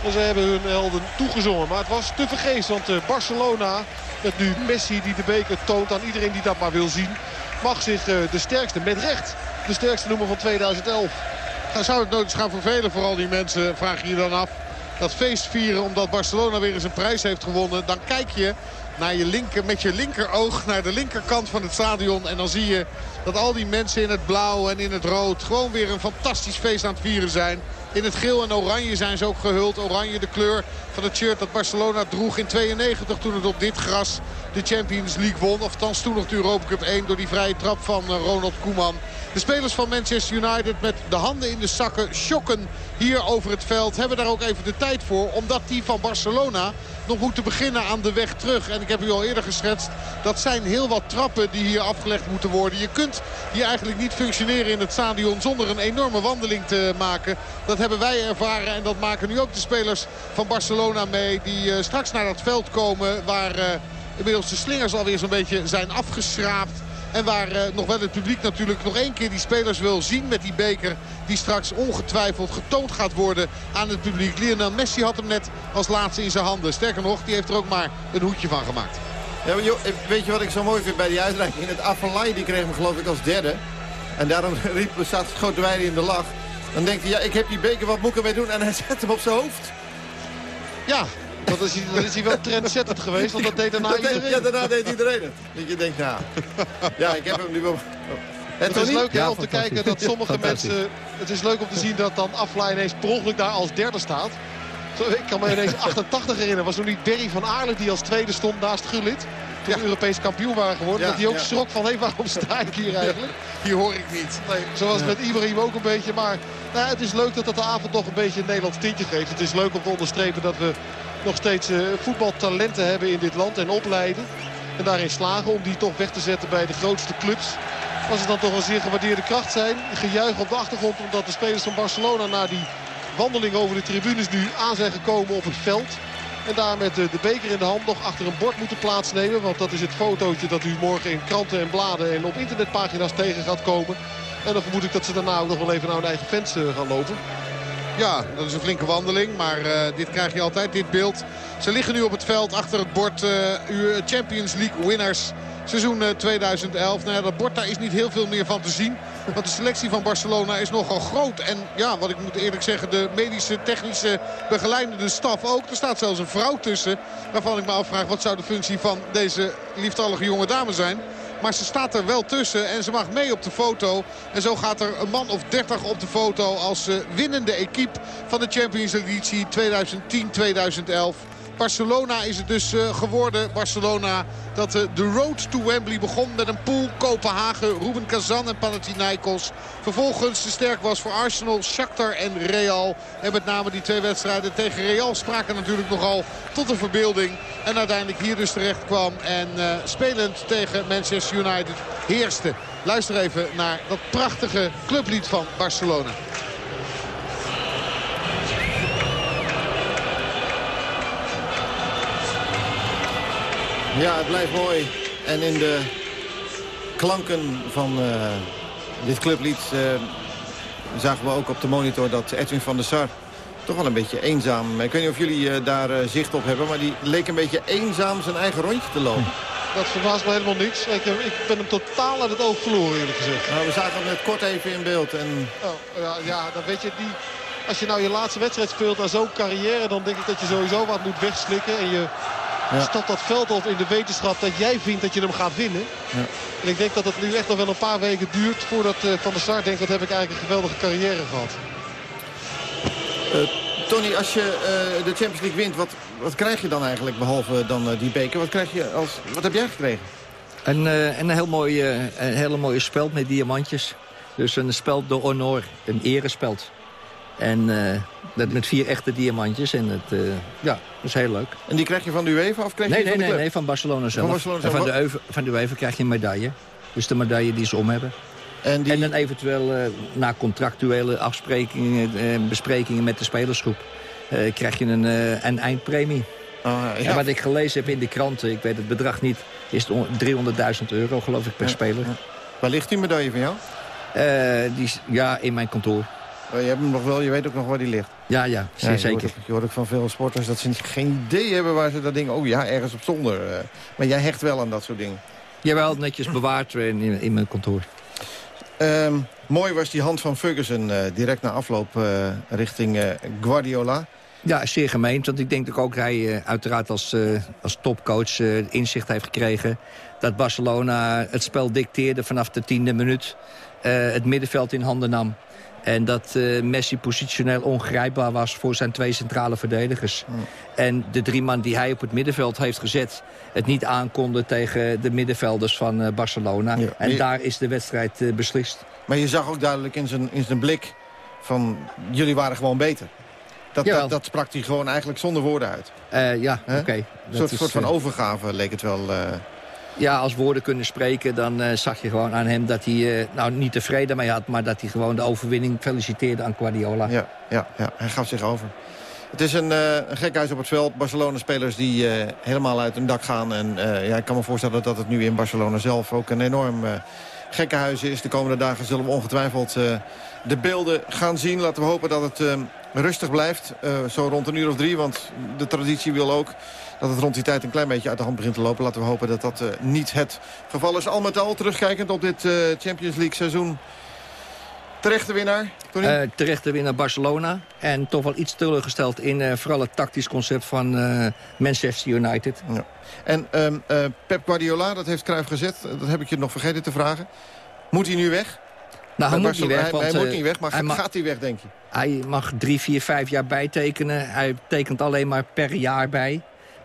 Speaker 2: En ze hebben hun helden toegezongen. Maar het was te vergeefs, want eh, Barcelona, met nu Messi die de beker toont aan iedereen die dat maar wil zien... mag zich eh, de sterkste, met recht, de sterkste noemen van 2011.
Speaker 1: Zou het nooit gaan vervelen voor al die mensen, vraag je je dan af. Dat feest vieren omdat Barcelona weer eens een prijs heeft gewonnen. Dan kijk je naar je linker, met je linkeroog naar de linkerkant van het stadion. En dan zie je dat al die mensen in het blauw en in het rood gewoon weer een fantastisch feest aan het vieren zijn. In het geel en oranje zijn ze ook gehuld. Oranje de kleur van het shirt dat Barcelona droeg in 92 toen het op dit gras de Champions League won. Of thans toen nog de Europa Cup 1 door die vrije trap van eh, Ronald Koeman. De spelers van Manchester United met de handen in de zakken shocken hier over het veld. Hebben daar ook even de tijd voor. Omdat die van Barcelona nog moeten beginnen aan de weg terug. En ik heb u al eerder geschetst. Dat zijn heel wat trappen die hier afgelegd moeten worden. Je kunt hier eigenlijk niet functioneren in het stadion zonder een enorme wandeling te maken. Dat hebben wij ervaren en dat maken nu ook de spelers van Barcelona mee. Die uh, straks naar dat veld komen waar uh, inmiddels de slingers alweer zo'n beetje zijn afgeschraapt. En waar uh, nog wel het publiek natuurlijk nog één keer die spelers wil zien met die beker. Die straks ongetwijfeld getoond gaat worden aan het publiek. Lionel Messi had hem net als laatste in zijn handen. Sterker nog, die heeft er ook maar een hoedje van gemaakt.
Speaker 13: Ja, joh, weet je wat ik zo mooi vind bij die uitreiking? Het Avalai die kreeg hem geloof ik als derde. En daarom riep, staat schoten wij in de lach. Dan denkt hij, ja, ik heb die beker, wat moet ik ermee doen? En hij zet hem op zijn hoofd.
Speaker 2: Ja, dat is, hij, is hij wel trendzettend geweest, want dat deed daarna dat iedereen.
Speaker 13: ja, daarna deed iedereen het. Dat je denkt, nou, ja, ik heb hem nu wel...
Speaker 2: Het is leuk ja, om te kijken dat sommige mensen... Het is leuk om te zien dat dan Afla ineens per ongeluk daar als derde staat. Ik kan me ineens 88 herinneren. Was toen niet Berry van Aarlen die als tweede stond naast Gullit. Toen ja. Europees kampioen waren geworden. dat hij ook schrok van, hé, waarom sta ik hier eigenlijk?
Speaker 1: Hier hoor ik niet.
Speaker 2: Nee, zoals met Ibrahim ook een beetje. Maar nou, het is leuk dat dat de avond toch een beetje een Nederlands tintje geeft. Het is leuk om te onderstrepen dat we nog steeds uh, voetbaltalenten hebben in dit land en opleiden. En daarin slagen om die toch weg te zetten bij de grootste clubs. Als het dan toch een zeer gewaardeerde kracht zijn. Gejuich op de achtergrond omdat de spelers van Barcelona na die wandeling over de tribunes nu aan zijn gekomen op het veld. En daar met de, de beker in de hand nog achter een bord moeten plaatsnemen. Want dat is het fotootje dat u morgen in kranten en bladen en op internetpagina's tegen gaat komen. En dan vermoed ik dat ze daarna ook nog wel even naar hun eigen fans uh, gaan lopen.
Speaker 1: Ja, dat is een flinke wandeling. Maar uh, dit krijg je altijd, dit beeld. Ze liggen nu op het veld achter het bord uh, Champions League winners. Seizoen 2011. Nou ja, dat bord daar is niet heel veel meer van te zien. Want de selectie van Barcelona is nogal groot. En ja, wat ik moet eerlijk zeggen, de medische, technische, begeleidende staf ook. Er staat zelfs een vrouw tussen. Waarvan ik me afvraag, wat zou de functie van deze lieftallige jonge dame zijn? Maar ze staat er wel tussen en ze mag mee op de foto. En zo gaat er een man of 30 op de foto als winnende equipe van de Champions League editie 2010-2011. Barcelona is het dus uh, geworden. Barcelona dat uh, de road to Wembley begon met een pool. Kopenhagen, Ruben Kazan en Panathinaikos. Vervolgens te sterk was voor Arsenal, Shakhtar en Real. En met name die twee wedstrijden tegen Real spraken natuurlijk nogal tot de verbeelding. En uiteindelijk hier dus terecht kwam. En uh, spelend tegen Manchester United heerste. Luister even naar dat prachtige clublied van Barcelona.
Speaker 13: Ja, het blijft mooi. En in de klanken van uh, dit clublied uh, zagen we ook op de monitor dat Edwin van der Sar toch wel een beetje eenzaam. Ik weet niet of jullie uh, daar zicht op hebben, maar die leek een beetje eenzaam zijn eigen rondje te lopen.
Speaker 2: Dat verbaast me helemaal niks. Ik, ik ben hem totaal uit het oog verloren eerlijk gezegd.
Speaker 13: Nou, we zagen hem net kort even in beeld. En...
Speaker 2: Oh, ja, ja, dan weet je, die, als je nou je laatste wedstrijd speelt aan zo'n carrière... dan denk ik dat je sowieso wat moet wegslikken. En je ja. stapt dat veld op in de wetenschap dat jij vindt dat je hem gaat winnen. Ja. En ik denk dat het nu echt nog wel een paar weken duurt... voordat uh, Van der Sar denkt, wat heb ik eigenlijk een geweldige carrière gehad.
Speaker 13: Uh, Tony, als je uh, de Champions League wint, wat, wat krijg je dan eigenlijk behalve dan die beker? Wat, krijg je als, wat heb jij gekregen?
Speaker 14: Een, een, heel mooi, een hele mooie speld met diamantjes. Dus een speld de honor, een erespeld. En uh, met vier echte diamantjes. En het, uh, ja, dat is heel leuk.
Speaker 13: En die krijg je van de UEFA of krijg
Speaker 14: je
Speaker 13: nee,
Speaker 14: van
Speaker 13: nee,
Speaker 14: Nee, nee, van Barcelona zelf. Van, Barcelona zelf. En van, de UEFA, van de UEFA krijg je een medaille. Dus de medaille die ze om hebben. En, die... en dan eventueel uh, na contractuele afsprekingen, besprekingen met de spelersgroep... krijg je een, een eindpremie. Ja. En wat ik gelezen heb in de kranten, ik weet het bedrag niet... is 300.000 euro geloof ik per ja, speler.
Speaker 13: Waar ligt die medaille van jou?
Speaker 14: die, ja, in mijn kantoor.
Speaker 13: Oh, je hebt hem nog wel, je weet ook nog waar die ligt.
Speaker 14: Ja, ja, zeer zeker.
Speaker 13: Je hoort, ook, je hoort, ook, van veel sporters dat ze geen idee hebben waar ze dat ding... Oh ja, ergens op zonder. Uh, maar jij hecht wel aan dat soort dingen.
Speaker 14: Jawel, netjes bewaard in, in mijn kantoor.
Speaker 13: Um, mooi was die hand van Ferguson uh, direct na afloop uh, richting Guardiola.
Speaker 14: Ja, zeer gemeend. Want ik denk dat ook hij uiteraard als, als topcoach inzicht heeft gekregen... dat Barcelona het spel dicteerde vanaf de tiende minuut. het middenveld in handen nam. En dat uh, Messi positioneel ongrijpbaar was voor zijn twee centrale verdedigers. Mm. En de drie man die hij op het middenveld heeft gezet... het niet aankonden tegen de middenvelders van uh, Barcelona. Ja, en daar is de wedstrijd uh, beslist.
Speaker 13: Maar je zag ook duidelijk in zijn, in zijn blik van... jullie waren gewoon beter. Dat, dat, dat, sprak hij gewoon eigenlijk zonder woorden uit.
Speaker 14: ja, oké. Okay.
Speaker 13: Een soort, soort van overgave leek het wel...
Speaker 14: Ja, als woorden kunnen spreken, dan uh, zag je gewoon aan hem dat hij uh, nou niet tevreden mee had... maar dat hij gewoon de overwinning feliciteerde aan Guardiola.
Speaker 13: Ja, ja, ja hij gaf zich over. Het is een, uh, een gekhuis op het veld. Barcelona-spelers die helemaal uit hun dak gaan. En ja, ik kan me voorstellen dat het nu in Barcelona zelf ook een enorm gekkenhuis is. De komende dagen zullen we ongetwijfeld de beelden gaan zien. Laten we hopen dat het rustig blijft. zo rond een uur of drie, want de traditie wil ook dat het rond die tijd een klein beetje uit de hand begint te lopen. Laten we hopen dat dat uh, niet het geval is. Al met al, terugkijkend op dit uh, Champions League seizoen. Terechte winnaar,
Speaker 14: uh, terechte winnaar Barcelona. En toch wel iets teleurgesteld in vooral het tactisch concept van Manchester United. Ja.
Speaker 13: En um, Pep Guardiola, dat heeft Cruijff gezet. Dat heb ik je nog vergeten te vragen. Moet hij nu weg?
Speaker 14: Nou, hij moet niet weg.
Speaker 13: Want, hij moet niet weg, maar hij gaat hij weg, denk je?
Speaker 14: Hij mag drie, vier, vijf jaar bijtekenen. Hij tekent alleen maar per jaar bij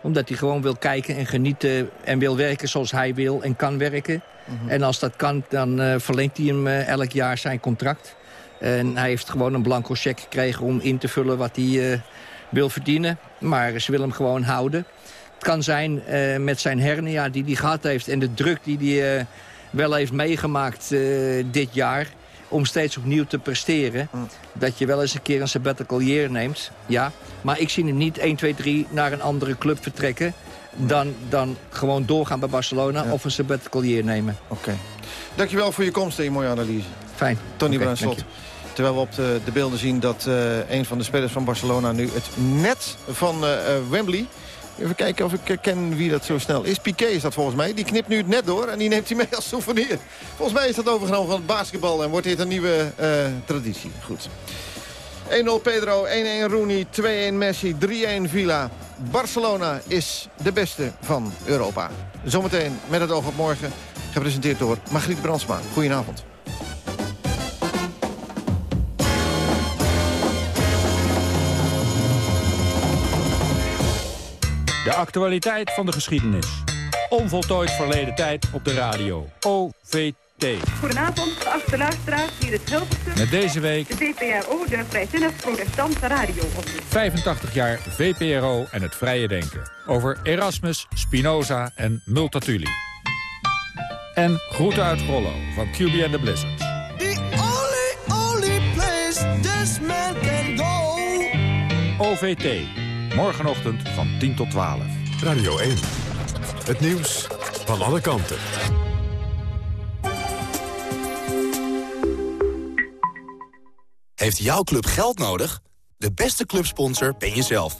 Speaker 14: omdat hij gewoon wil kijken en genieten en wil werken zoals hij wil en kan werken. Mhm. En als dat kan, dan uh, verlengt hij hem uh, elk jaar zijn contract. En hij heeft gewoon een blanco cheque gekregen om in te vullen wat hij uh, wil verdienen. Maar ze willen hem gewoon houden. Het kan zijn met zijn hernia die hij gehad heeft en de druk die hij wel heeft meegemaakt dit jaar om steeds opnieuw te presteren. Mm. Dat je wel eens een keer een sabbatical year neemt. Ja, maar ik zie hem niet 1, 2, 3 naar een andere club vertrekken. Dan, dan gewoon doorgaan bij Barcelona of een sabbatical year nemen.
Speaker 13: Oké. Dankjewel voor je komst en je mooie analyse.
Speaker 14: Fijn.
Speaker 13: Tony okay, Bruinslot. Terwijl we op de, de beelden zien dat uh, een van de spelers van Barcelona nu het net van uh, Wembley Even kijken of ik ken wie dat zo snel is. Piqué is dat volgens mij. Die knipt nu het net door en die neemt hij mee als souvenir. Volgens mij is dat overgenomen van het basketbal en wordt dit een nieuwe uh, traditie. Goed. 1-0 Pedro, 1-1 Rooney, 2-1 Messi, 3-1 Villa. Barcelona is de beste van Europa. Zometeen met het oog op morgen, gepresenteerd door Margriet Brandsma. Goedenavond.
Speaker 15: De actualiteit van de geschiedenis. Onvoltooid verleden tijd op de radio. OVT.
Speaker 16: Goedenavond, geachte luisteraars, hier is Hilversum.
Speaker 15: Met deze week...
Speaker 16: De VPRO, de Vrijzinnig Protestantse Radio.
Speaker 15: 85 jaar VPRO en het vrije denken. Over Erasmus, Spinoza en Multatuli. En groeten uit Rollo van QB and the Blizzards. The only, only place this man can go. OVT. Morgenochtend van 10 tot 12.
Speaker 6: Radio 1. Het nieuws van alle kanten.
Speaker 12: Heeft jouw club geld nodig? De beste clubsponsor ben jezelf.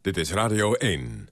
Speaker 6: Dit is Radio 1.